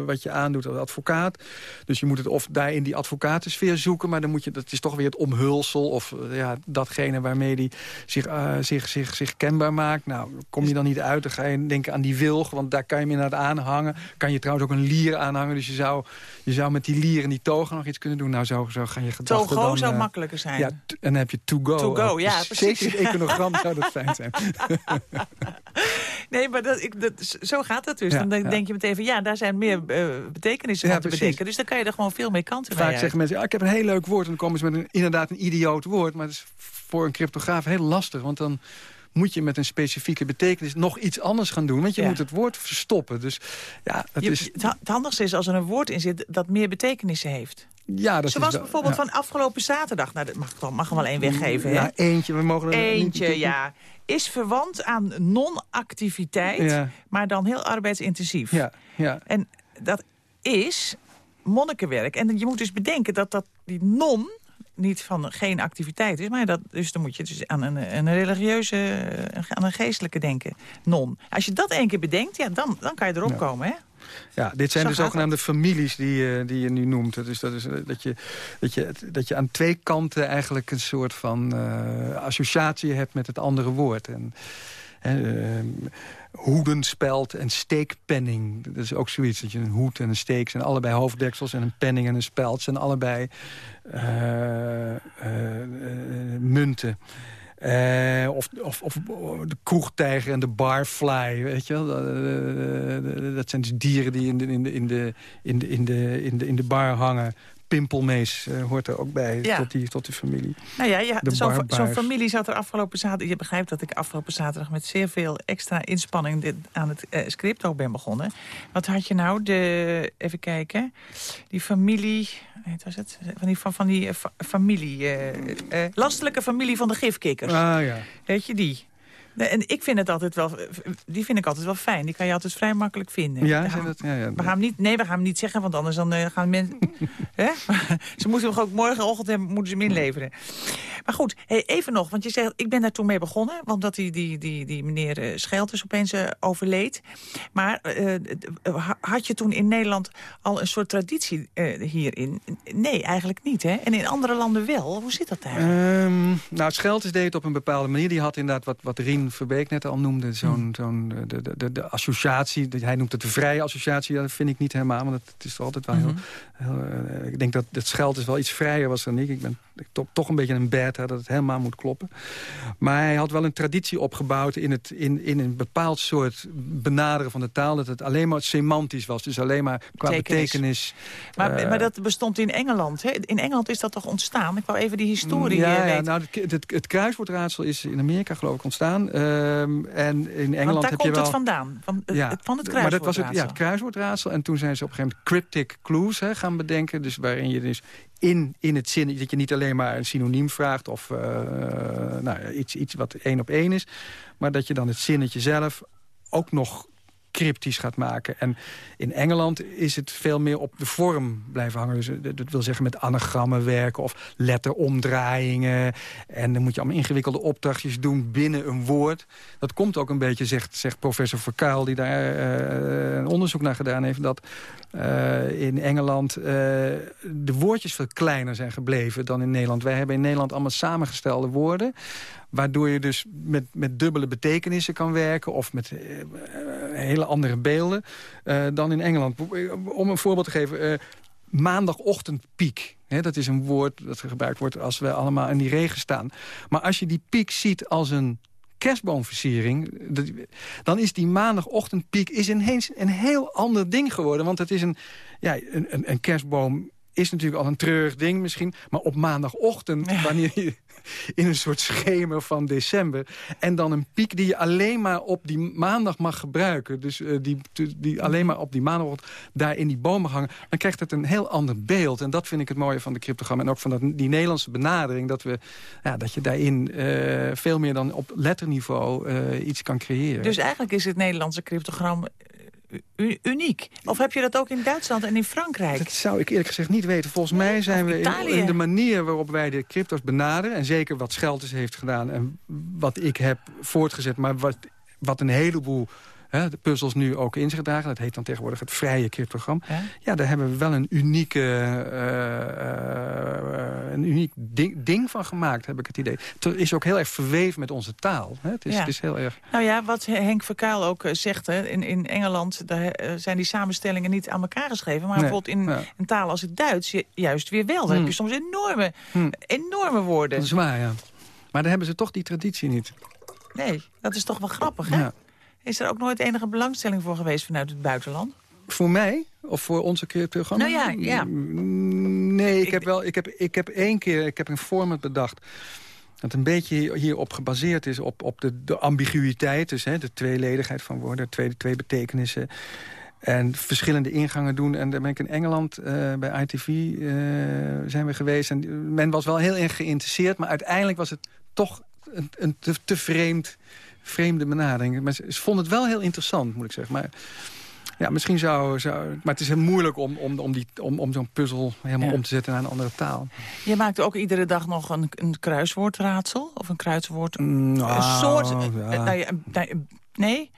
wat je aandoet als advocaat. Dus je moet het of daar in die advocatensfeer zoeken... maar dan moet je, dat is toch weer het omhulsel... of eh, ja, datgene waarmee die zich, zich, zich, zich kenbaar maakt. Nou, kom je dan niet uit, dan ga je denken aan die wilg... want daar kan je hem inderdaad aanhangen. Kan je trouwens ook een lier aanhangen. Dus je zou, je zou met die lier en die toga nog iets kunnen doen. Nou, zo, zo gaan je gedachten Togo dan... zou makkelijker zijn. ja, en dan heb je to go. To go, ja, precies. Zeker <laughs> econogram zou dat fijn zijn. <laughs> Nee, maar dat, ik, dat, zo gaat dat dus. Ja, dan denk, ja. je meteen van ja, daar zijn meer eh, betekenissen Ja, van te precies. bedenken. Dus dan kan je er gewoon veel meer kanten Vaak uit. zeggen mensen, ja, ik heb een heel leuk woord. En dan komen ze met een, inderdaad een idioot woord. Maar het is voor een cryptograaf heel lastig. Want dan moet je met een specifieke betekenis nog iets anders gaan doen. Want je Ja. moet het woord verstoppen. Dus ja, dat Je- is... het ha- het handigste is als er een woord in zit dat meer betekenissen heeft. Ja, dat Zoals is wel- bijvoorbeeld ja. van afgelopen zaterdag. Nou, dat mag, ik wel- mag er wel één weggeven, hè? Ja, eentje. We mogen er Eentje, niet- ja. Is verwant aan non-activiteit, Ja. maar dan heel arbeidsintensief. Ja, ja. En dat is monnikenwerk. En je moet dus bedenken dat, dat die non niet van geen activiteit is. Maar dat, dus dan moet je dus aan een, een religieuze, eh, aan een geestelijke denken. Non. Als je dat één keer bedenkt, ja, dan, dan kan je erop Ja. komen, hè? Ja, dit zijn Zo de zogenaamde families die, eh, die je nu noemt. Dus dat is eh, dat je, dat, je, dat je aan twee kanten eigenlijk een soort van associatie hebt met het andere woord. En hoedenspeld en steekpenning. Dat is ook zoiets, dat je een hoed en een steek zijn allebei hoofddeksels... en een penning en een speld zijn allebei eh, eh, eh, munten. Of, of, of de kroegtijger en de barfly, weet je wel. Dat, zijn dus dieren die in de, in de, in de, in de, in de, in de bar hangen. Pimpelmees eh, hoort er ook bij, Ja. tot, die, tot die familie. Nou ja, zo'n familie zat er afgelopen zaterdag... Je begrijpt dat ik afgelopen zaterdag met zeer veel extra inspanning... Dit, aan het eh, script ook ben begonnen. Wat had je nou? De, even kijken. Die familie... Wat was het? Van die, van, van die eh, fa- familie... lastelijke familie van de gifkikkers. Ah ja. Weet je die? En ik vind het altijd wel... Die vind ik altijd wel fijn. Die kan je altijd vrij makkelijk vinden. Ja, gaan- dat, ja, ja. we gaan hem niet, nee, we gaan hem niet zeggen, want anders dan, eh, gaan mensen... <laughs> Hè? <laughs> ze moeten hem ook morgenochtend hebben, moeten ze hem inleveren. Maar goed, hey, even nog, want je zegt, ik ben daar toen mee begonnen... want dat die, die, die, die meneer eh, Schelters opeens eh, overleed. Maar ha- had je toen in Nederland al een soort traditie hierin? Nee, eigenlijk niet, hè? En in andere landen wel. Hoe zit dat daar? Ehm, nou, Schelters deed het op een bepaalde manier. Die had inderdaad wat, wat Verbeek net al noemde. Zo'n zo'n eh, de, de, de, associatie. de- Hij noemt het de vrije associatie. Dat vind ik niet helemaal. Want het, is altijd wel heel... heel, eh, ik denk dat het Schelters wel iets vrijer was dan ik. Ik ben toch, toch een beetje een beta dat het helemaal moet kloppen. Maar hij had wel een traditie opgebouwd... in, het, in, in een bepaald soort benaderen van de taal. Dat het alleen maar semantisch was. Dus alleen maar qua Betekenis. betekenis. Maar, eh, maar dat bestond in Engeland, hè? In Engeland is dat toch ontstaan? Ik wou even die historie ja, eh, ja, weten. nou, het, het, het kruiswoordraadsel is in Amerika geloof ik ontstaan. Ehm, en in Engeland Want daar heb komt je wel... het vandaan, van, het- ja, het, van het maar dat was het, ja, kruiswoordraadsel. het kruiswoordraadsel. En toen zijn ze op een gegeven moment cryptic clues hè, gaan bedenken. Dus waarin je dus in, in het zin... dat je niet alleen maar een synoniem vraagt... of eh, nou, iets, iets wat één op één is... maar dat je dan het zinnetje zelf ook nog cryptisch gaat maken. En in Engeland is het veel meer op de vorm blijven hangen. Dus eh, dat wil zeggen met anagrammen werken of letteromdraaiingen. En dan moet je allemaal ingewikkelde opdrachtjes doen binnen een woord. Dat komt ook een beetje, zegt, zegt professor Verkuil... die daar eh, een onderzoek naar gedaan heeft... dat eh, in Engeland de woordjes veel kleiner zijn gebleven dan in Nederland. Wij hebben in Nederland allemaal samengestelde woorden... Waardoor je dus met, met dubbele betekenissen kan werken... of met eh, eh, hele andere beelden eh, dan in Engeland. Om een voorbeeld te geven... eh, maandagochtendpiek. Hè, dat is een woord dat gebruikt wordt als we allemaal in die regen staan. Maar als je die piek ziet als een kerstboomversiering... dan is die maandagochtendpiek is ineens een heel ander ding geworden. Want het is een, ja, een, een, een kerstboom is natuurlijk al een treurig ding misschien. Maar op maandagochtend, wanneer je in een soort schemer van december... en dan een piek die je alleen maar op die maandag mag gebruiken... dus eh, die, die alleen maar op die maandagochtend daar in die mag hangen... dan krijgt het een heel ander beeld. En dat vind ik het mooie van de cryptogram. En ook van dat, die Nederlandse benadering... dat, we, ja, dat je daarin eh, veel meer dan op letterniveau eh, iets kan creëren. Dus eigenlijk is het Nederlandse cryptogram uniek. Of heb je dat ook in Duitsland en in Frankrijk? Dat zou ik eerlijk gezegd niet weten. Volgens mij zijn we in, in de manier waarop wij de crypto's benaderen... en zeker wat Schelters heeft gedaan en wat ik heb voortgezet... maar wat, wat een heleboel hè, de puzzels nu ook in zich dragen... dat heet dan tegenwoordig het vrije cryptogram... Ja? ja, daar hebben we wel een unieke, eh, eh, een uniek ding, ding van gemaakt, heb ik het idee. Het is ook heel erg verweven met onze taal. Hè? Het, is, Ja. het is heel erg... Nou ja, wat Henk Verkuil ook eh, zegt, hè, in, in Engeland daar, zijn die samenstellingen niet aan elkaar geschreven. Maar Nee, bijvoorbeeld in ja. een taal als het Duits ju- juist weer wel. Dan Hmm. heb je soms enorme, Hmm. enorme woorden. Dat is waar, ja. Maar dan hebben ze toch die traditie niet. Nee, dat is toch wel grappig, hè? Ja. Is er ook nooit enige belangstelling voor geweest vanuit het buitenland? Voor mij? Of voor onze cryptogram? Nou ja, ja. Nee, ik Ik- heb wel. Ik heb, ik heb één keer ik heb een format bedacht. Dat een beetje hierop gebaseerd is op, op de, de ambiguïteit. Dus hè, de tweeledigheid van woorden, twee, twee betekenissen. En verschillende ingangen doen. En daar ben ik in Engeland eh, bij ITV eh, zijn we geweest. En men was wel heel erg geïnteresseerd. Maar uiteindelijk was het toch een, een te, te vreemd, vreemde benadering. Maar ze, ze vonden het wel heel interessant, moet ik zeggen. Maar ja, misschien zou... zou maar het is heel moeilijk om, om, om, die- om, om zo'n puzzel helemaal Ja. om te zetten naar een andere taal. Je maakt ook iedere dag nog een, een kruiswoordraadsel? Of een kruiswoord... Mm, een nou, soort... ja. eh, ja, nou, nee?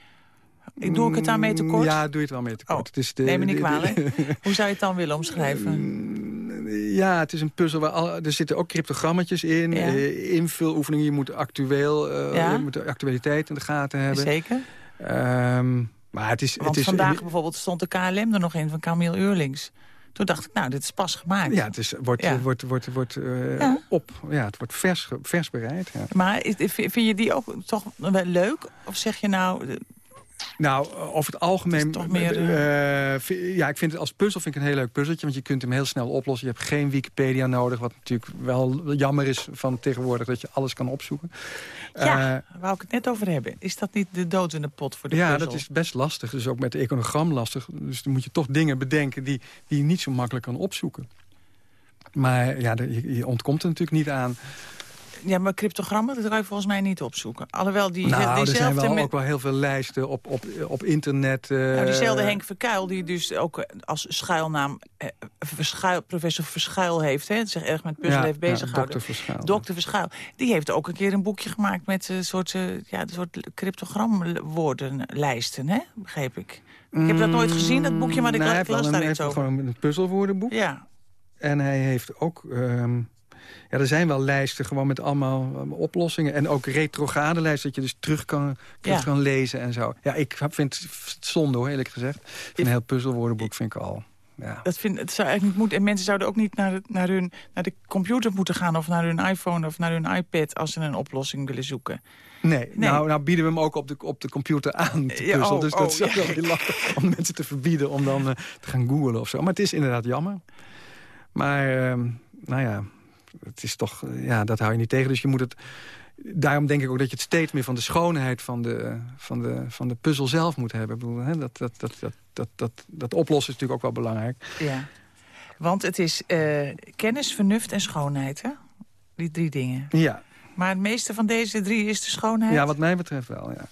Ik doe ik het daarmee tekort? Ja, doe je het wel mee tekort. Oh, Het is de, neem me niet kwalijk. <laughs> Hoe zou je het dan willen omschrijven? Ja, het is een puzzel waar al, er zitten ook cryptogrammetjes in. Ja. eh, invuloefeningen. Je moet actueel, eh, Ja. je moet de actualiteit in de gaten hebben. Zeker. Ehm, maar het is, Want het is vandaag bijvoorbeeld stond de KLM er nog in van Camille Eurlings. Toen dacht ik, nou, dit is pas gemaakt. Ja, het is, wordt, Ja. wordt, wordt, wordt eh, Ja. op. Ja, het wordt vers, vers bereid. Ja. Maar is- vind je die ook toch wel leuk? Of zeg je nou... eh, Nou, over het algemeen... Het toch meer, eh, ja, ik vind het als puzzel vind ik een heel leuk puzzeltje. Want je kunt hem heel snel oplossen. Je hebt geen Wikipedia nodig. Wat natuurlijk wel jammer is van tegenwoordig. Dat je alles kan opzoeken. ja, Eh, wou ik het net over hebben. Is dat niet de dood in de pot voor de ja, puzzel? dat is best lastig. Dus ook met de econogram lastig. Dus dan moet je toch dingen bedenken die, die je niet zo makkelijk kan opzoeken. Maar ja, je ontkomt er natuurlijk niet aan. Ja, maar cryptogrammen, dat kan je volgens mij niet opzoeken. Alhoewel die, nou, er zijn diezelfde... wel met- ook wel heel veel lijsten op, op, op internet. eh, Nou, diezelfde Henk Verkuil, die dus ook eh, als schuilnaam eh, Verschuil, professor Verschuil heeft... Hè, zich erg met puzzel ja, heeft ja, bezig gehouden. Dr. Verschuil. Dokter Verschuil. Die heeft ook een keer een boekje gemaakt met een soort, eh, ja, een soort cryptogramwoordenlijsten, hè? begreep ik. Ik heb dat nooit gezien, dat boekje, maar ik, Nee, hij heeft wel las daar hij iets heeft over. gewoon een puzzelwoordenboek. Ja, En hij heeft ook... ehm, ja, er zijn wel lijsten gewoon met allemaal eh, oplossingen. En ook retrograde lijsten, dat je dus terug kan, terug Ja. kan lezen en zo. Ja, ik vind het zonde hoor, eerlijk gezegd. Een heel puzzelwoordenboek vind ik al... Ja. dat vind, het zou eigenlijk niet moeten. En mensen zouden ook niet naar, naar, hun, naar de computer moeten gaan... of naar hun iPhone of naar hun iPad als ze een oplossing willen zoeken. Nee, Nee. Nou, nou bieden we hem ook op de, op de computer aan te Ja, puzzelen. oh, dus dat oh, is ook ja. wel heel lastig om mensen te verbieden om dan eh, te gaan googlen of zo. Maar het is inderdaad jammer. Maar, ehm, nou ja, het is toch, eh, ja, dat hou je niet tegen. Dus je moet het, daarom denk ik ook dat je het steeds meer van de schoonheid van de, van de, van de puzzel zelf moet hebben. Ik bedoel, hè, dat, dat, dat, dat, dat, dat, dat oplossen is natuurlijk ook wel belangrijk. Ja. Want het is eh, kennis, vernuft en schoonheid, hè? Die drie dingen. Ja, Maar het meeste van deze drie is de schoonheid? ja wat mij betreft wel, ja.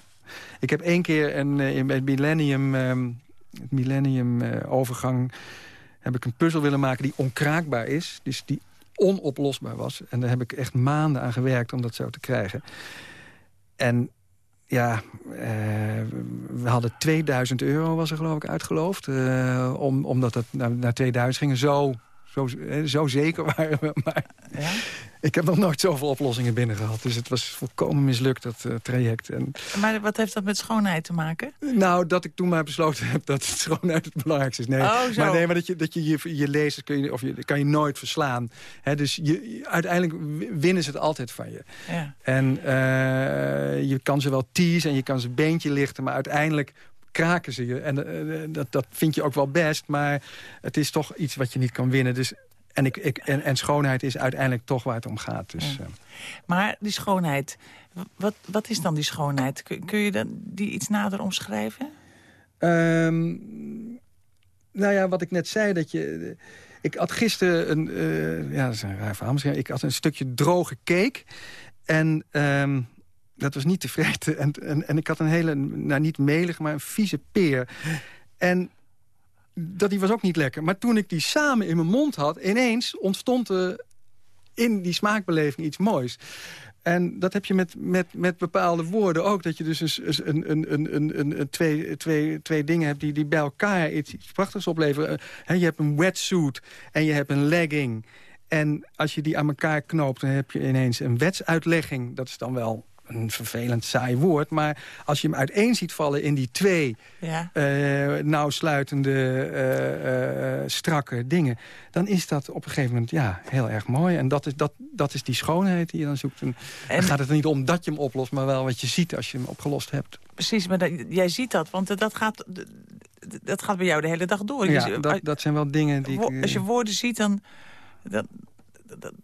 Ik heb één keer een, eh, in het millennium, ehm, het millennium overgang... heb ik een puzzel willen maken die onkraakbaar is. Dus die onoplosbaar was. En daar heb ik echt maanden aan gewerkt om dat zo te krijgen. En ja, eh, we hadden 2000 euro was er geloof ik uitgeloofd. eh, om, omdat het naar, naar 2000 ging. Zo, zo, eh, zo zeker waren we. Maar Ja? Ik heb nog nooit zoveel oplossingen binnen gehad. Dus het was volkomen mislukt, dat eh, traject. En, Maar wat heeft dat met schoonheid te maken? nou, dat ik toen maar besloten heb dat het schoonheid het belangrijkste is. Nee, Oh, maar, nee, maar dat je, dat je, je, je lezers kun je, of je, kan je nooit verslaan. Dus je, je- uiteindelijk winnen ze het altijd van je. Ja. En eh, je kan ze wel teasen en je kan ze beentje lichten... maar uiteindelijk kraken ze je. En eh, dat, dat vind je ook wel best, maar het is toch iets wat je niet kan winnen. Dus, en, ik, ik, en, en schoonheid is uiteindelijk toch waar het om gaat. Dus, Ja. eh, Maar die schoonheid, wat, wat is dan die schoonheid? Kun, kun je dan die iets nader omschrijven? Ehm, nou ja, wat ik net zei, dat je... Ik had gisteren een... eh, ja, dat is een raar verhaal misschien. Ik had een stukje droge cake. En ehm, dat was niet te vreten. En, en, en ik had een hele, nou niet melig, maar een vieze peer. En dat die was ook niet lekker. Maar toen ik die samen in mijn mond had... ineens ontstond er in die smaakbeleving iets moois. En dat heb je met, met, met bepaalde woorden ook. Dat je dus een, een, een, een, een, twee, twee, twee dingen hebt die, die bij elkaar iets, prachtigs opleveren. Eh, hè, je hebt een wetsuit en je hebt een legging. En als je die aan elkaar knoopt, dan heb je ineens een wetsuitlegging. Dat is dan wel een vervelend saai woord. Maar als je hem uiteen ziet vallen in die twee Ja. eh nauwsluitende, eh, eh, strakke dingen... dan is dat op een gegeven moment ja, heel erg mooi. En dat is, dat, dat is die schoonheid die je dan zoekt. En, En- dan gaat het er niet om dat je hem oplost... maar wel wat je ziet als je hem opgelost hebt. Precies, maar dat- jij ziet dat, want dat gaat, dat gaat bij jou de hele dag door. Dus, Ja, eh, dat, dat zijn wel dingen die... als je woorden ziet, dan... dan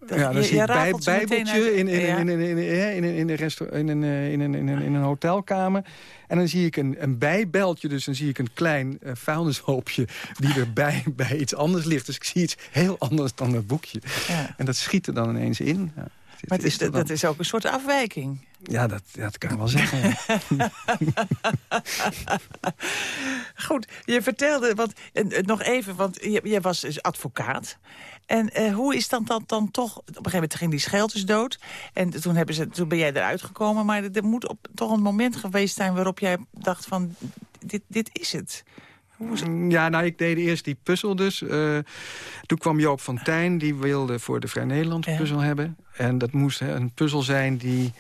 ja, dan zie je bij, bijbeltje in, een resta- in, een, in, een, in, een, in een hotelkamer. En dan zie ik een, een bijbeltje, dus dan zie ik een klein eh, vuilnishoopje... die erbij <laughs> bij iets anders ligt. Dus ik zie iets heel anders dan dat boekje. Ja. En dat schiet er dan ineens in. Ja, Maar het is, dat, is ook een soort afwijking. Ja, dat, dat kan wel zeggen. <laughs> Goed, je vertelde, want, nog even, want je, je was dus advocaat. En eh, hoe is dat dan, dan toch... Op een gegeven moment ging die Schelters dood. En toen, hebben ze, toen ben jij eruit gekomen. Maar er moet op, toch een moment geweest zijn waarop jij dacht van... Dit, dit is het. Mm, Ja, nou, ik deed eerst die puzzel dus. Eh, toen kwam Joop van Tijn, die wilde voor de Vrij Nederland Ja. puzzel hebben. En dat moest hè, een puzzel zijn die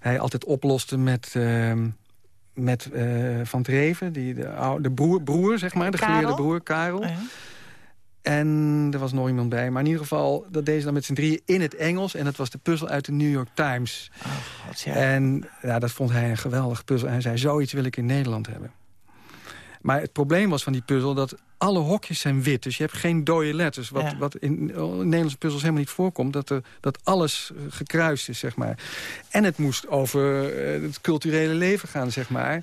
hij altijd oploste met... ehm, met eh, Van Dreven, die, de, oude, de broer, broer, zeg maar, de Karel? geleerde broer, Karel. Oh ja. En er was nog iemand bij. Maar in ieder geval, dat deed ze dan met z'n drieën in het Engels. En dat was de puzzel uit de New York Times. Oh, God, ja. En ja, dat vond hij een geweldig puzzel. En hij zei, zoiets wil ik in Nederland hebben. Maar het probleem was van die puzzel dat alle hokjes zijn wit. Dus je hebt geen dode letters. Wat, Ja. wat in, in Nederlandse puzzels helemaal niet voorkomt. Dat, er, dat alles eh, gekruist is, zeg maar. En het moest over eh, het culturele leven gaan, zeg maar.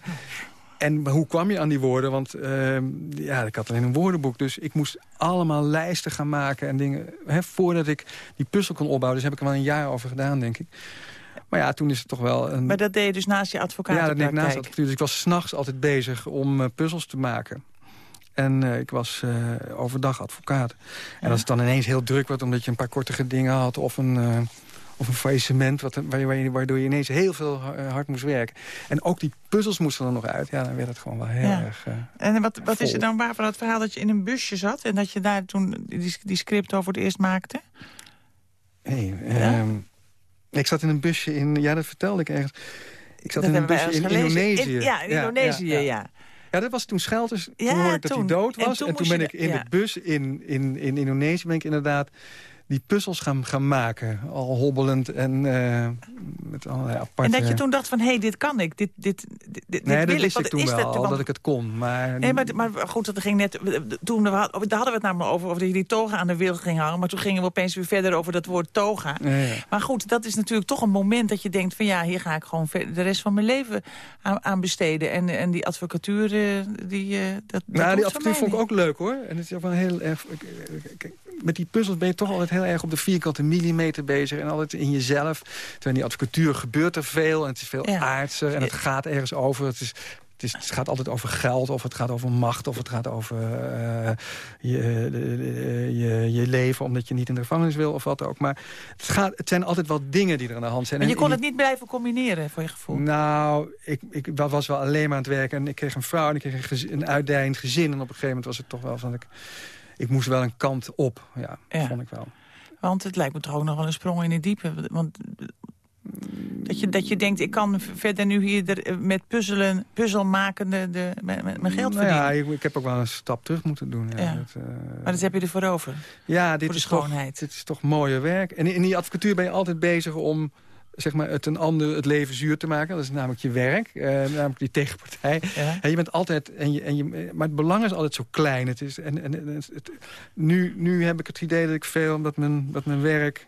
En hoe kwam je aan die woorden? Want ehm, ja, ik had alleen een woordenboek. Dus ik moest allemaal lijsten gaan maken en dingen... Hè, voordat ik die puzzel kon opbouwen. Dus heb ik er wel een jaar over gedaan, denk ik. Maar ja, toen is het toch wel een... Maar dat deed je dus naast je Ja, dat deed ik naast advocatuur. Dus ik was s'nachts altijd bezig om eh, puzzels te maken. En eh, ik was eh, overdag advocaat. En als het dan ineens heel druk werd omdat je een paar kortige dingen had... of een, of een faillissement, wat, waardoor je ineens heel veel eh, hard moest werken. En ook die puzzels moesten er nog uit. Ja, dan werd het gewoon wel heel Ja. erg... eh, En wat, wat is er dan waar van het verhaal dat je in een busje zat... en dat je daar toen die, die script over het eerst maakte? hey, ehm, ik zat in een busje in... Ja, dat vertelde ik ergens. Ik zat Dat in een busje in gelezen. Indonesië. In- ja, in Indonesië, ja. ja. Ja, dat was toen Schelters. Toen hoorde ik dat hij dood En was. toen En toen, ben ik in ja. de bus in, in, in Indonesië ben ik inderdaad die puzzels gaan, gaan maken. Al hobbelend en eh, met allerlei aparte... En dat je toen dacht van, hé, hey, dit kan ik, dit, dit, dit, dit Nee, dat wist ik toen wel, dat, al dat ik het kon. Maar, Nee, maar, maar goed, dat ging net. Toen daar hadden we het namelijk over, of dat je die toga aan de wil ging hangen. Maar toen gingen we opeens weer verder over dat woord toga. Ja, ja. Maar goed, dat is natuurlijk toch een moment dat je denkt van ja, hier ga ik gewoon de rest van mijn leven aan, aan besteden. En, en die advocatuur, eh, die, eh, dat, dat Nou, die mij vond ik ook leuk hoor. En het is ook wel heel erg. kijk, Met die puzzels ben je toch altijd heel erg op de vierkante millimeter bezig. En altijd in jezelf. Terwijl in die advocatuur gebeurt er veel. En het is veel Ja. aardser. En het gaat ergens over. Het, is, het, is, het gaat altijd over geld. Of het gaat over macht. Of het gaat over eh, je, je, je leven. Omdat je niet in de gevangenis wil. Of wat ook. Maar het, gaat, het zijn altijd wel dingen die er aan de hand zijn. Maar je En kon het niet blijven combineren, voor je gevoel. nou, ik, ik was wel alleen maar aan het werken. En ik kreeg een vrouw en ik kreeg een, gezin, een uitdijend gezin. En op een gegeven moment was het toch wel van... Ik, ik moest wel een kant op. Ja, Ja. vond ik wel. Want het lijkt me toch ook nog wel een sprong in het diepe. Want dat je, dat je denkt, ik kan verder nu hier er, eh, met puzzelen, puzzelmakende de, mijn, mijn mijn geld Nou verdienen. ja, ik, ik heb ook wel een stap terug moeten doen. Ja, Ja. Dat, eh, maar dat heb je ervoor over. ja, dit voor de is toch, schoonheid. dit is toch mooier werk. En in die advocatuur ben je altijd bezig om zeg maar, het een ander het leven zuur te maken. Dat is namelijk je werk, eh, namelijk die tegenpartij. Ja. En je bent altijd, en je, en je, maar het belang is altijd zo klein. Het is, en, en, en het, het- nu, nu heb ik het idee dat ik veel, dat mijn, dat mijn werk,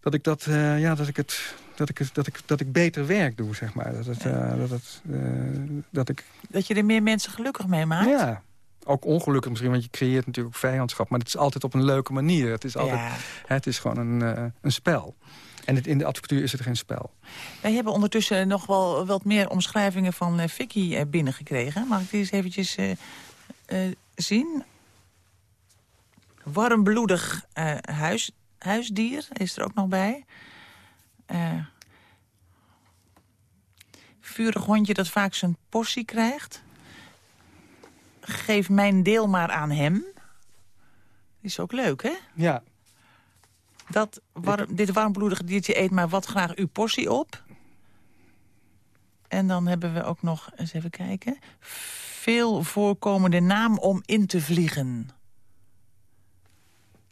dat ik dat, eh, ja, dat ik het, dat ik, dat ik, dat ik beter werk doe, zeg maar. Dat, het, eh, dat, het, eh, dat ik, Dat je er meer mensen gelukkig mee maakt. ja, ook ongelukkig misschien, want je creëert natuurlijk ook vijandschap. Maar het is altijd op een leuke manier. Het is, altijd, Ja. het is gewoon een, een spel. En het, in de advocatuur is het geen spel. Wij hebben ondertussen nog wel wat meer omschrijvingen van eh, Vicky eh, binnengekregen. Mag ik die eens eventjes eh, zien? Warmbloedig huis, huisdier is er ook nog bij. Vurig hondje dat vaak zijn portie krijgt. Geef mijn deel maar aan hem. Is ook leuk, hè? Ja, Dat warm, dit warmbloedige diertje eet maar wat graag uw portie op. En dan hebben we ook nog, eens even kijken... veel voorkomende naam om in te vliegen.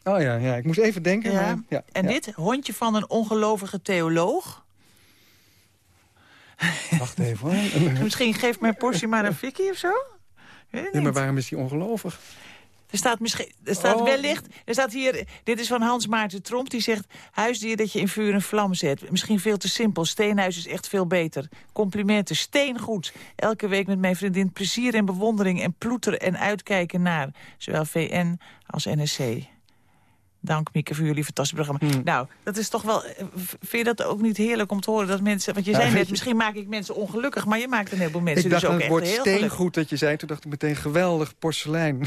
oh ja, ja, ik moest even denken. Ja. Maar, ja, En ja. dit, hondje van een ongelovige theoloog. Wacht even hoor. <laughs> Misschien geeft mijn portie maar een fikkie of zo? Ja, maar waarom is die ongelovig? Er staat, misschien, er staat Oh. wellicht, er staat hier, dit is van Hans Maarten Tromp, die zegt... huisdier dat je in vuur en vlam zet. Misschien veel te simpel, steenhuis is echt veel beter. Complimenten, steengoed. Elke week met mijn vriendin plezier en bewondering... en ploeteren en uitkijken naar zowel VN als NSC. Dank, Mieke, voor jullie fantastisch programma. Hmm. Nou, dat is toch wel... eh, Vind je dat ook niet heerlijk om te horen dat mensen... Want je Ja, zei net, je- misschien maak ik mensen ongelukkig... maar je maakt een heleboel mensen ik dacht dus ook het echt heel gelukkig. steengoed dat je zei. Toen dacht ik meteen geweldig porselein. <laughs>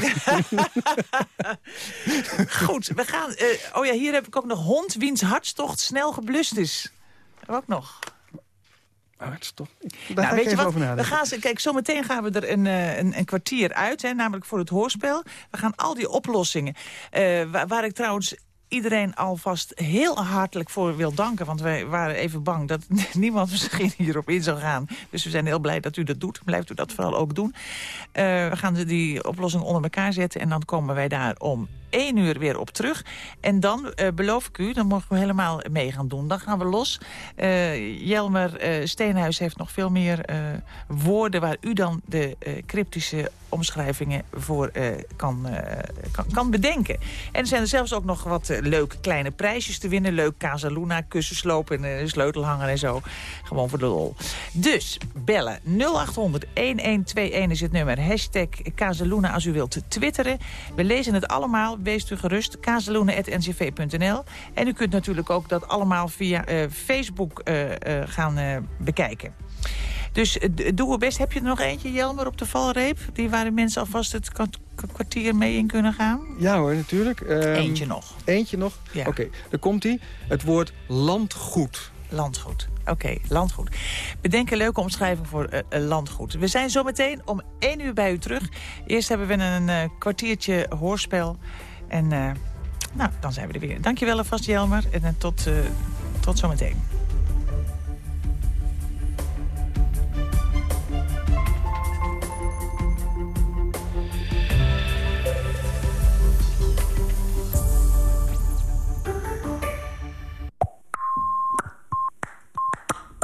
Goed, we gaan... eh, oh ja, hier heb ik ook nog hond wiens hartstocht snel geblust is. Ook nog. Is toch... Ik, daar Nou, weet je wat? We gaan, ze- kijk, zometeen gaan we er een, eh, een, een kwartier uit, hè, namelijk voor het hoorspel. We gaan al die oplossingen, eh, waar, waar ik trouwens iedereen alvast heel hartelijk voor wil danken. Want wij waren even bang dat <laughs> niemand misschien hierop in zou gaan. Dus we zijn heel blij dat u dat doet. Blijft u dat vooral ook doen. Eh, we gaan die oplossing onder elkaar zetten. En dan komen wij daar om één uur weer op terug. En dan eh, beloof ik u, dan mogen we helemaal mee gaan doen. Dan gaan we los. Eh, Jelmer Steenhuis heeft nog veel meer woorden... waar u dan de cryptische omschrijvingen voor eh, kan, eh, kan, kan bedenken. En er zijn er zelfs ook nog wat eh, leuke kleine prijsjes te winnen. Leuk Casaluna, kussensloop en eh, sleutelhanger en zo. Gewoon voor de lol. Dus bellen 0800-1121 is het nummer. Hashtag Casaluna als u wilt twitteren. We lezen het allemaal. Wees u gerust. Casaluna.ncv.nl En u kunt natuurlijk ook dat allemaal via Facebook gaan bekijken. Dus eh, doe het best. Heb je er nog eentje, Jelmer, op de valreep? Die waar de mensen alvast het kwa- kwa- kwartier mee in kunnen gaan? Ja hoor, natuurlijk. Ehm, Eentje nog. Eentje nog? Ja. Oké, daar komt hij. Het woord landgoed. Landgoed. Oké, landgoed. Bedenk een leuke omschrijving voor eh, eh, landgoed. We zijn zo meteen om één uur bij u terug. Eerst hebben we een kwartiertje hoorspel. En nou, dan zijn we er weer. Dankjewel alvast, Jelmer. En tot, tot zometeen.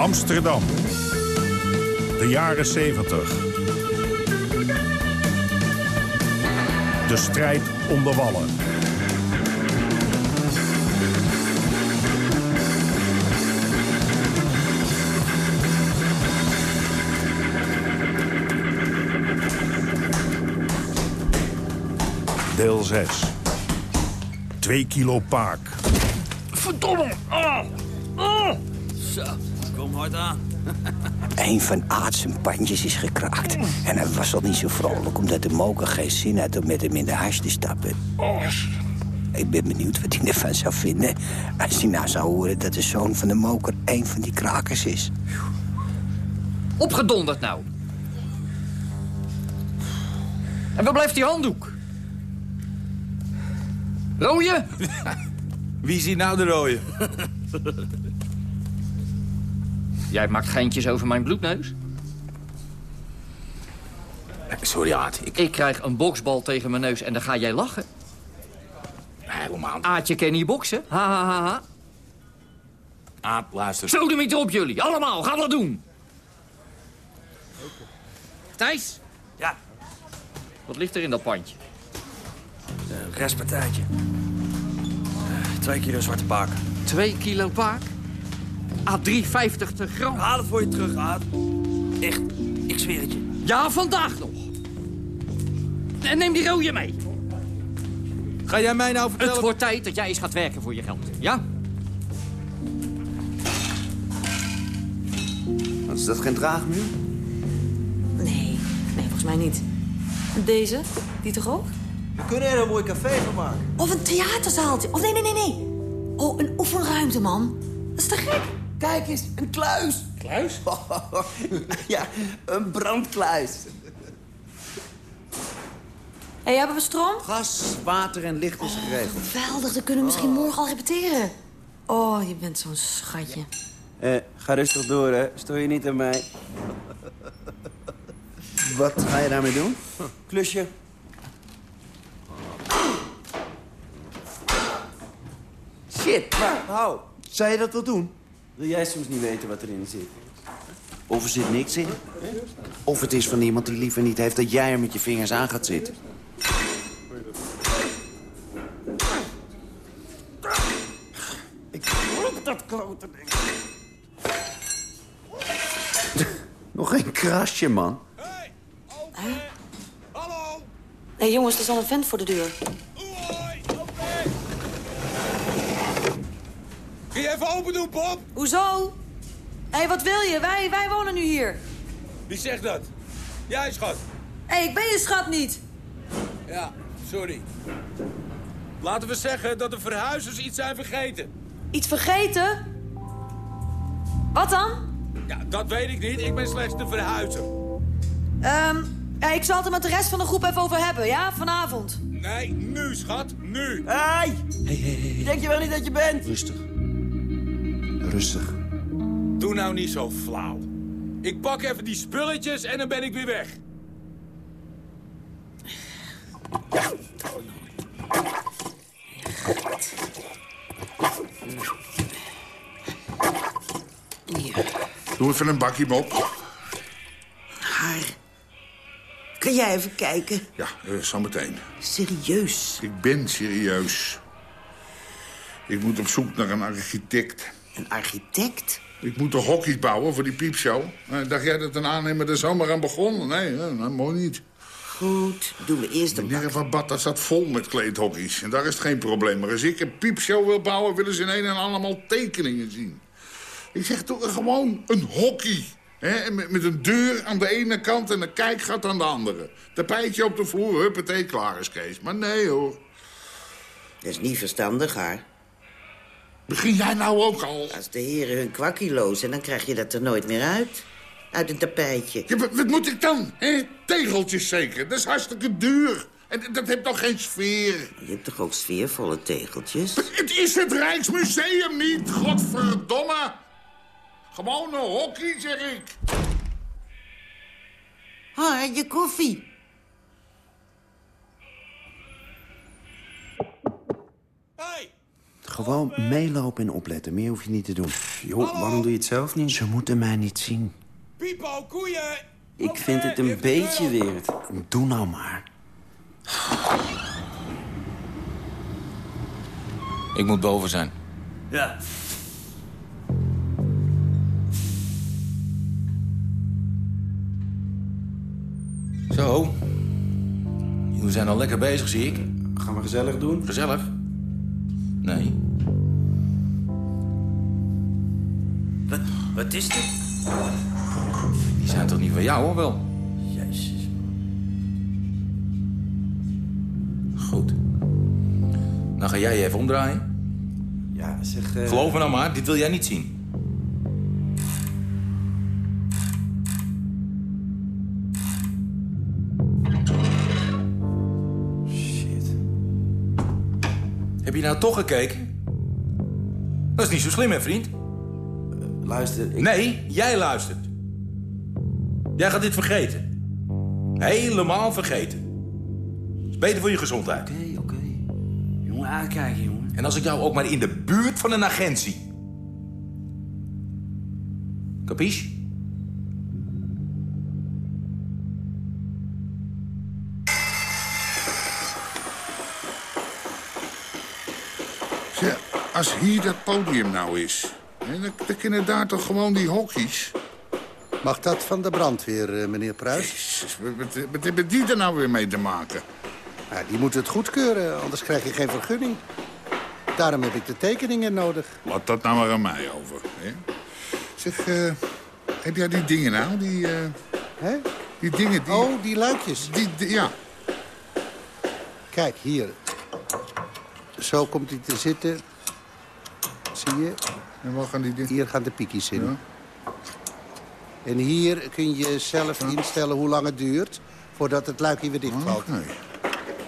Amsterdam. De jaren 70. De strijd om de wallen. Deel 6. 2 kilo paak. Verdomme! Aan. <laughs> Een van Aad zijn pandjes is gekraakt. En hij was al niet zo vrolijk omdat de moker geen zin had om met hem in de huis te stappen. Ik ben benieuwd wat hij ervan zou vinden als hij nou zou horen dat de zoon van de moker een van die krakers is. Opgedonderd nou. En waar blijft die handdoek? Rooie? <laughs> Wie ziet nou de rode? <laughs> Jij maakt geintjes over mijn bloedneus? Sorry, Aad. Ik... Ik krijg een boksbal tegen mijn neus en dan ga jij lachen. Nee, kom aan. Aatje kan niet boksen. Ha, ha, ha, ha. Aad, luister. Zo de meter op jullie. Allemaal, ga dat doen. Thijs? Ja. Wat ligt er in dat pandje? Een restpartijtje. Eh, Twee kilo zwarte paak. Twee kilo paak? A350 te gram. Haal het voor je terug, Aad. Echt, ik zweer het je. Ja, vandaag nog. En neem die rode mee. Ga jij mij nou vertellen... Het wordt tijd dat jij eens gaat werken voor je geld. Ja? Is dat geen draagmuur? Nee, nee, volgens mij niet. Deze? Die toch ook? We kunnen er een mooi café van maken. Of een theaterzaaltje. Of nee, nee, nee, nee. Oh, een oefenruimte, man. Dat is te gek. Kijk eens, een kluis. Kluis? <laughs> ja, een brandkluis. Hé, hey, hebben we stroom? Gas, water en licht is geregeld. Geweldig, dan kunnen we misschien morgen al repeteren. Oh, je bent zo'n schatje. Eh, ga rustig door, hè. Stoor je niet aan mij. Wat ga je daarmee doen? Klusje. Shit, maar hou. Zou je dat wel doen? Wil jij soms niet weten wat erin zit? Of er zit niks in. Of het is van iemand die liever niet heeft dat jij er met je vingers aan gaat zitten. Ik roep dat klote ding. <laughs> toch geen krasje, man? Hé jongens, er is al een vent voor de deur. Kun je even open doen, Bob? Hoezo? Hé, wat wil je? Wij, wij wonen nu hier. Wie zegt dat? Jij, schat. Hé, ik ben je schat niet. Ja, sorry. Laten we zeggen dat de verhuizers iets zijn vergeten. Iets vergeten? Wat dan? Ja, dat weet ik niet. Ik ben slechts de verhuizer. Ehm, ja, ik zal het er met de rest van de groep even over hebben, ja? Vanavond. Nee, nu, schat. Nu. Hey! Wie denk je wel niet dat je bent? Rustig. Rustig. Doe nou niet zo flauw. Ik pak even die spulletjes en dan ben ik weer weg. Doe even een bakje, Bob. Haar. Kan jij even kijken? Ja, uh, zometeen. Serieus? Ik ben serieus. Ik moet op zoek naar een architect. Een architect? Ik moet een hockey bouwen voor die piepshow. Uh, dacht jij dat een aannemer er zomaar aan begon? Nee, nou, mooi niet. Goed, doen we eerst een Meneer Van Batta staat vol met kleedhockeys. En daar is het geen probleem. Maar als ik een piepshow wil bouwen, willen ze in een en allemaal tekeningen zien. Ik zeg toch gewoon een hockey. He, met, met, een deur aan de ene kant en een kijkgat aan de andere. Tapijtje op de vloer, huppatee, klaar is Kees. Maar nee, hoor. Dat is niet verstandig, haar. Begin jij nou ook al? Als de heren hun kwakkie lozen, dan krijg je dat er nooit meer uit. Uit een tapijtje. Ja, wat, wat, moet ik dan? He? Tegeltjes zeker? Dat is hartstikke duur. En dat heeft toch geen sfeer? Je hebt toch ook sfeervolle tegeltjes? Het is het Rijksmuseum niet, godverdomme! Gewoon een hockey, zeg ik. Ah, je koffie. Hey. Gewoon meelopen en opletten. Meer hoef je niet te doen. Joh, waarom doe je het zelf niet? Ze moeten mij niet zien. Pipo, koeien! Ik vind het een beetje weird. Doe nou maar. Ik moet boven zijn. Ja. Zo. Jullie zijn al lekker bezig, zie ik. Gaan we gezellig doen? Gezellig? Nee. Wat, wat is dit? Die zijn toch niet van jou, hoor wel? Jezus. Goed. Dan ga jij je even omdraaien. Ja, zeg... Uh... Geloof me nou maar, dit wil jij niet zien. Je nou toch gekeken? Dat is niet zo slim, hè, vriend? Uh, luister, ik... Nee, jij luistert. Jij gaat dit vergeten. Helemaal vergeten. Dat is beter voor je gezondheid. Oké, okay, oké. Okay. Jongen, uitkijken, jongen. En als ik jou ook maar in de buurt van een agent zie. Capiche? Als hier dat podium nou is, dan, dan kunnen daar toch gewoon die hockeys. Mag dat van de brandweer, meneer Pruis? Jezus, wat, wat hebben die er nou weer mee te maken? Ja, die moeten het goedkeuren, anders krijg je geen vergunning. Daarom heb ik de tekeningen nodig. Laat dat nou maar aan mij over. Hè? Zeg, uh, heb jij die dingen nou? Die, uh, Hè? die dingen die... Oh, die luikjes. Die, die, ja. Kijk, hier. Zo komt hij te zitten. Zie je? En waar gaan die dingen? Hier gaan de piekjes in. Ja. En hier kun je zelf ja. instellen hoe lang het duurt... voordat het luikje weer dichtvalt. Oh.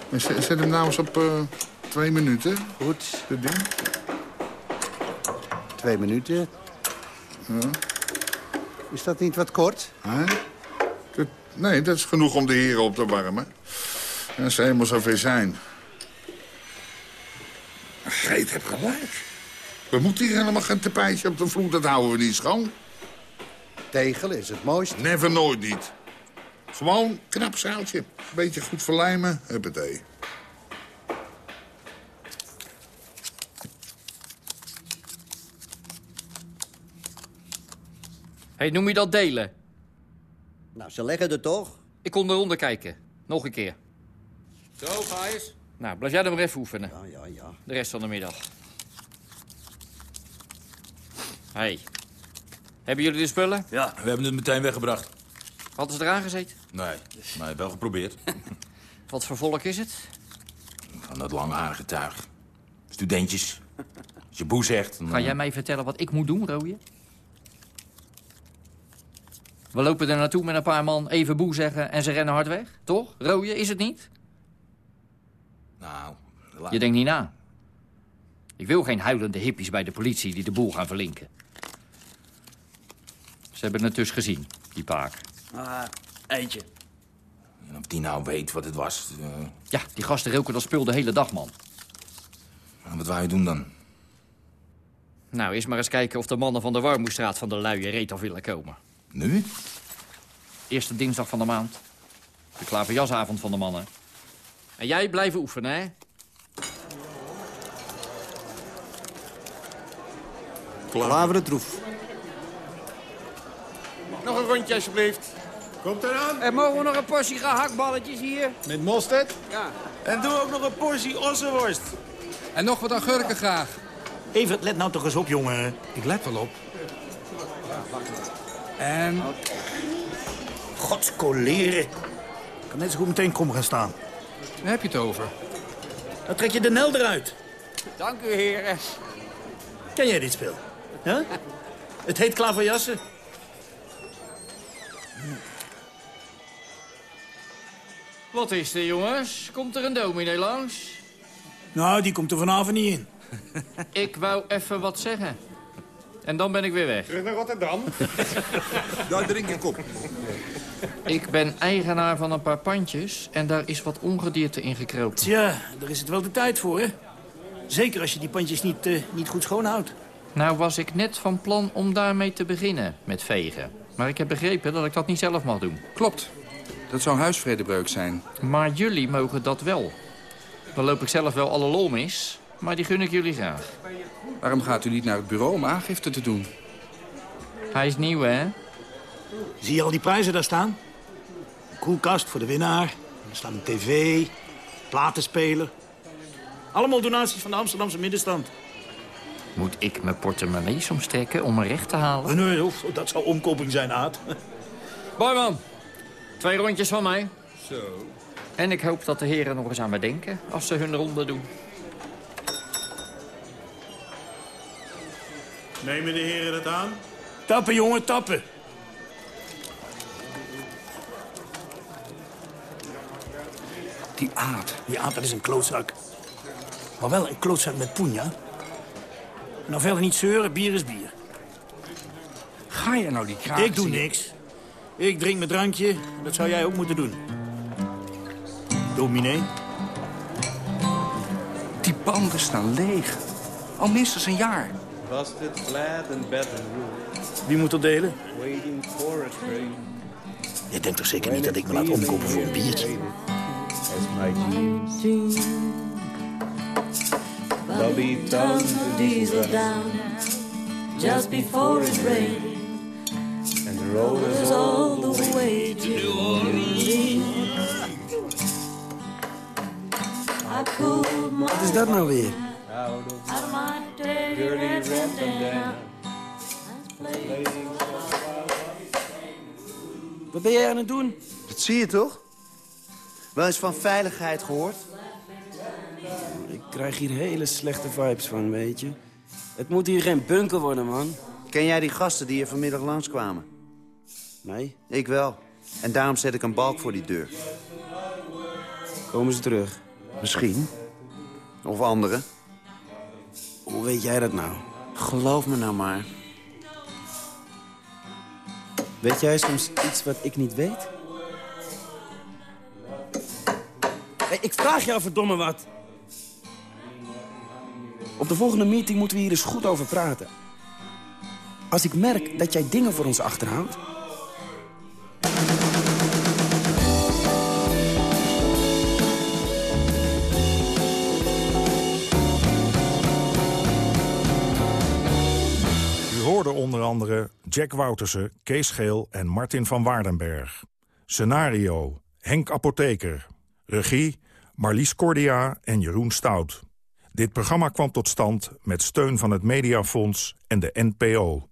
En zet hem nou eens op uh, twee minuten. Goed. Dat ding. Twee minuten. Ja. Is dat niet wat kort? Huh? Dat, nee, dat is genoeg om de heren op te warmen. En als ze helemaal zover zijn. Greet heb gelijk. We moeten hier helemaal geen tapijtje op de vloer. Dat houden we niet schoon. Tegel is het mooiste. Never nooit niet. Gewoon knap zaaltje. Beetje goed verlijmen. Huppatee. hey, noem je dat delen? Nou, ze leggen er toch? Ik kon eronder kijken. Nog een keer. Zo, ga eens. Nou, blijf jij dan maar even oefenen. Ja, ja, ja. De rest van de middag. Hey. Hebben jullie de spullen? Ja, we hebben het meteen weggebracht. Hadden ze eraan gezeten? Nee, maar wel geprobeerd. <laughs> Wat voor volk is het? Van dat langharige tuig. Studentjes. Als je boe zegt... dan- Ga jij mij vertellen wat ik moet doen, Rooie? We lopen er naartoe met een paar man even boe zeggen en ze rennen hard weg. Toch? Rooie, is het niet? Nou... Je denkt niet na. Ik wil geen huilende hippies bij de politie die de boel gaan verlinken. Ze hebben het dus gezien, die paak. Ah, eentje. En of die nou weet wat het was... eh, Ja, die gasten roken dat spul de hele dag, man. wat wou je doen dan? Nou, eerst maar eens kijken of de mannen van de Warmoestraat van de luie reet af willen komen. Nu? Eerste dinsdag van de maand. De klaverjasavond van de mannen. En jij blijven oefenen, hè? Klaver de troef. Nog een rondje, alsjeblieft. Komt eraan. En mogen we nog een portie gehaktballetjes hier? Met mosterd? Ja. En doe ook nog een portie ossenworst. En nog wat agurken graag. Evert, let nou toch eens op, jongen. Ik let wel op. En? Godskoleren. Ik kan net zo goed meteen kom gaan staan. Waar heb je het over? Dan trek je de nel eruit. Dank u, heren. Ken jij dit spel? Ja? Het heet klaverjassen. Wat is er, jongens? Komt er een dominee langs? Nou, die komt er vanavond niet in. <laughs> Ik wou even wat zeggen. En dan ben ik weer weg. Terug naar Rotterdam. <laughs> Daar drink ik op. Ik ben eigenaar van een paar pandjes en daar is wat ongedierte in gekropen. Tja, daar is het wel de tijd voor, hè? Zeker als je die pandjes niet, eh, niet goed schoonhoudt. Nou was ik net van plan om daarmee te beginnen, met vegen. Maar ik heb begrepen dat ik dat niet zelf mag doen. Klopt. Dat zou huisvredebreuk zijn. Maar jullie mogen dat wel. Dan loop ik zelf wel alle lol mis, maar die gun ik jullie graag. Waarom gaat u niet naar het bureau om aangifte te doen? Hij is nieuw, hè? Zie je al die prijzen daar staan? Een koelkast voor de winnaar. Er staat een tv, platenspeler. Allemaal donaties van de Amsterdamse middenstand. Moet ik mijn portemonnee soms trekken om me recht te halen? Nee, dat zou omkoping zijn, Aad. Barman, twee rondjes van mij. Zo. En ik hoop dat de heren nog eens aan me denken als ze hun ronde doen. Nemen de heren dat aan? Tappen, jongen, tappen. Die aard. Die Aad, dat is een klootzak. Maar wel een klootzak met poen, ja? Nou, verder niet zeuren, bier is bier. Ga je nou die kraak Ik doe zien? niks. Ik drink mijn drankje. Dat zou jij ook moeten doen. Dominee? Die banden staan leeg. Al minstens een jaar. Busted flat and bedroom. Wie moet dat delen? Waiting for a train. Je denkt toch zeker niet dat ik me laat omkopen voor een biertje? As my jeans. Bobby Turn the diesel down just before it rained. Road all the way to New Orleans. I pulled my Wat is dat nou weer? out of my dirty bandana. Wat ben jij aan het doen? Dat zie je toch? Wel eens van veiligheid gehoord? Ik krijg hier hele slechte vibes van, weet je. Het moet hier geen bunker worden, man. Ken jij die gasten die hier vanmiddag langskwamen? Nee. Ik wel. En daarom zet ik een balk voor die deur. Komen ze terug? Misschien. Of anderen. Hoe weet jij dat nou? Geloof me nou maar. Weet jij soms iets wat ik niet weet? Hey, ik vraag jou verdomme wat. Op de volgende meeting moeten we hier eens goed over praten. Als ik merk dat jij dingen voor ons achterhoudt... Onder andere Jack Woutersen, Kees Geel en Martin van Waardenberg. Scenario, Henk Apotheker. Regie, Marlies Cordia en Jeroen Stout. Dit programma kwam tot stand met steun van het Mediafonds en de NPO.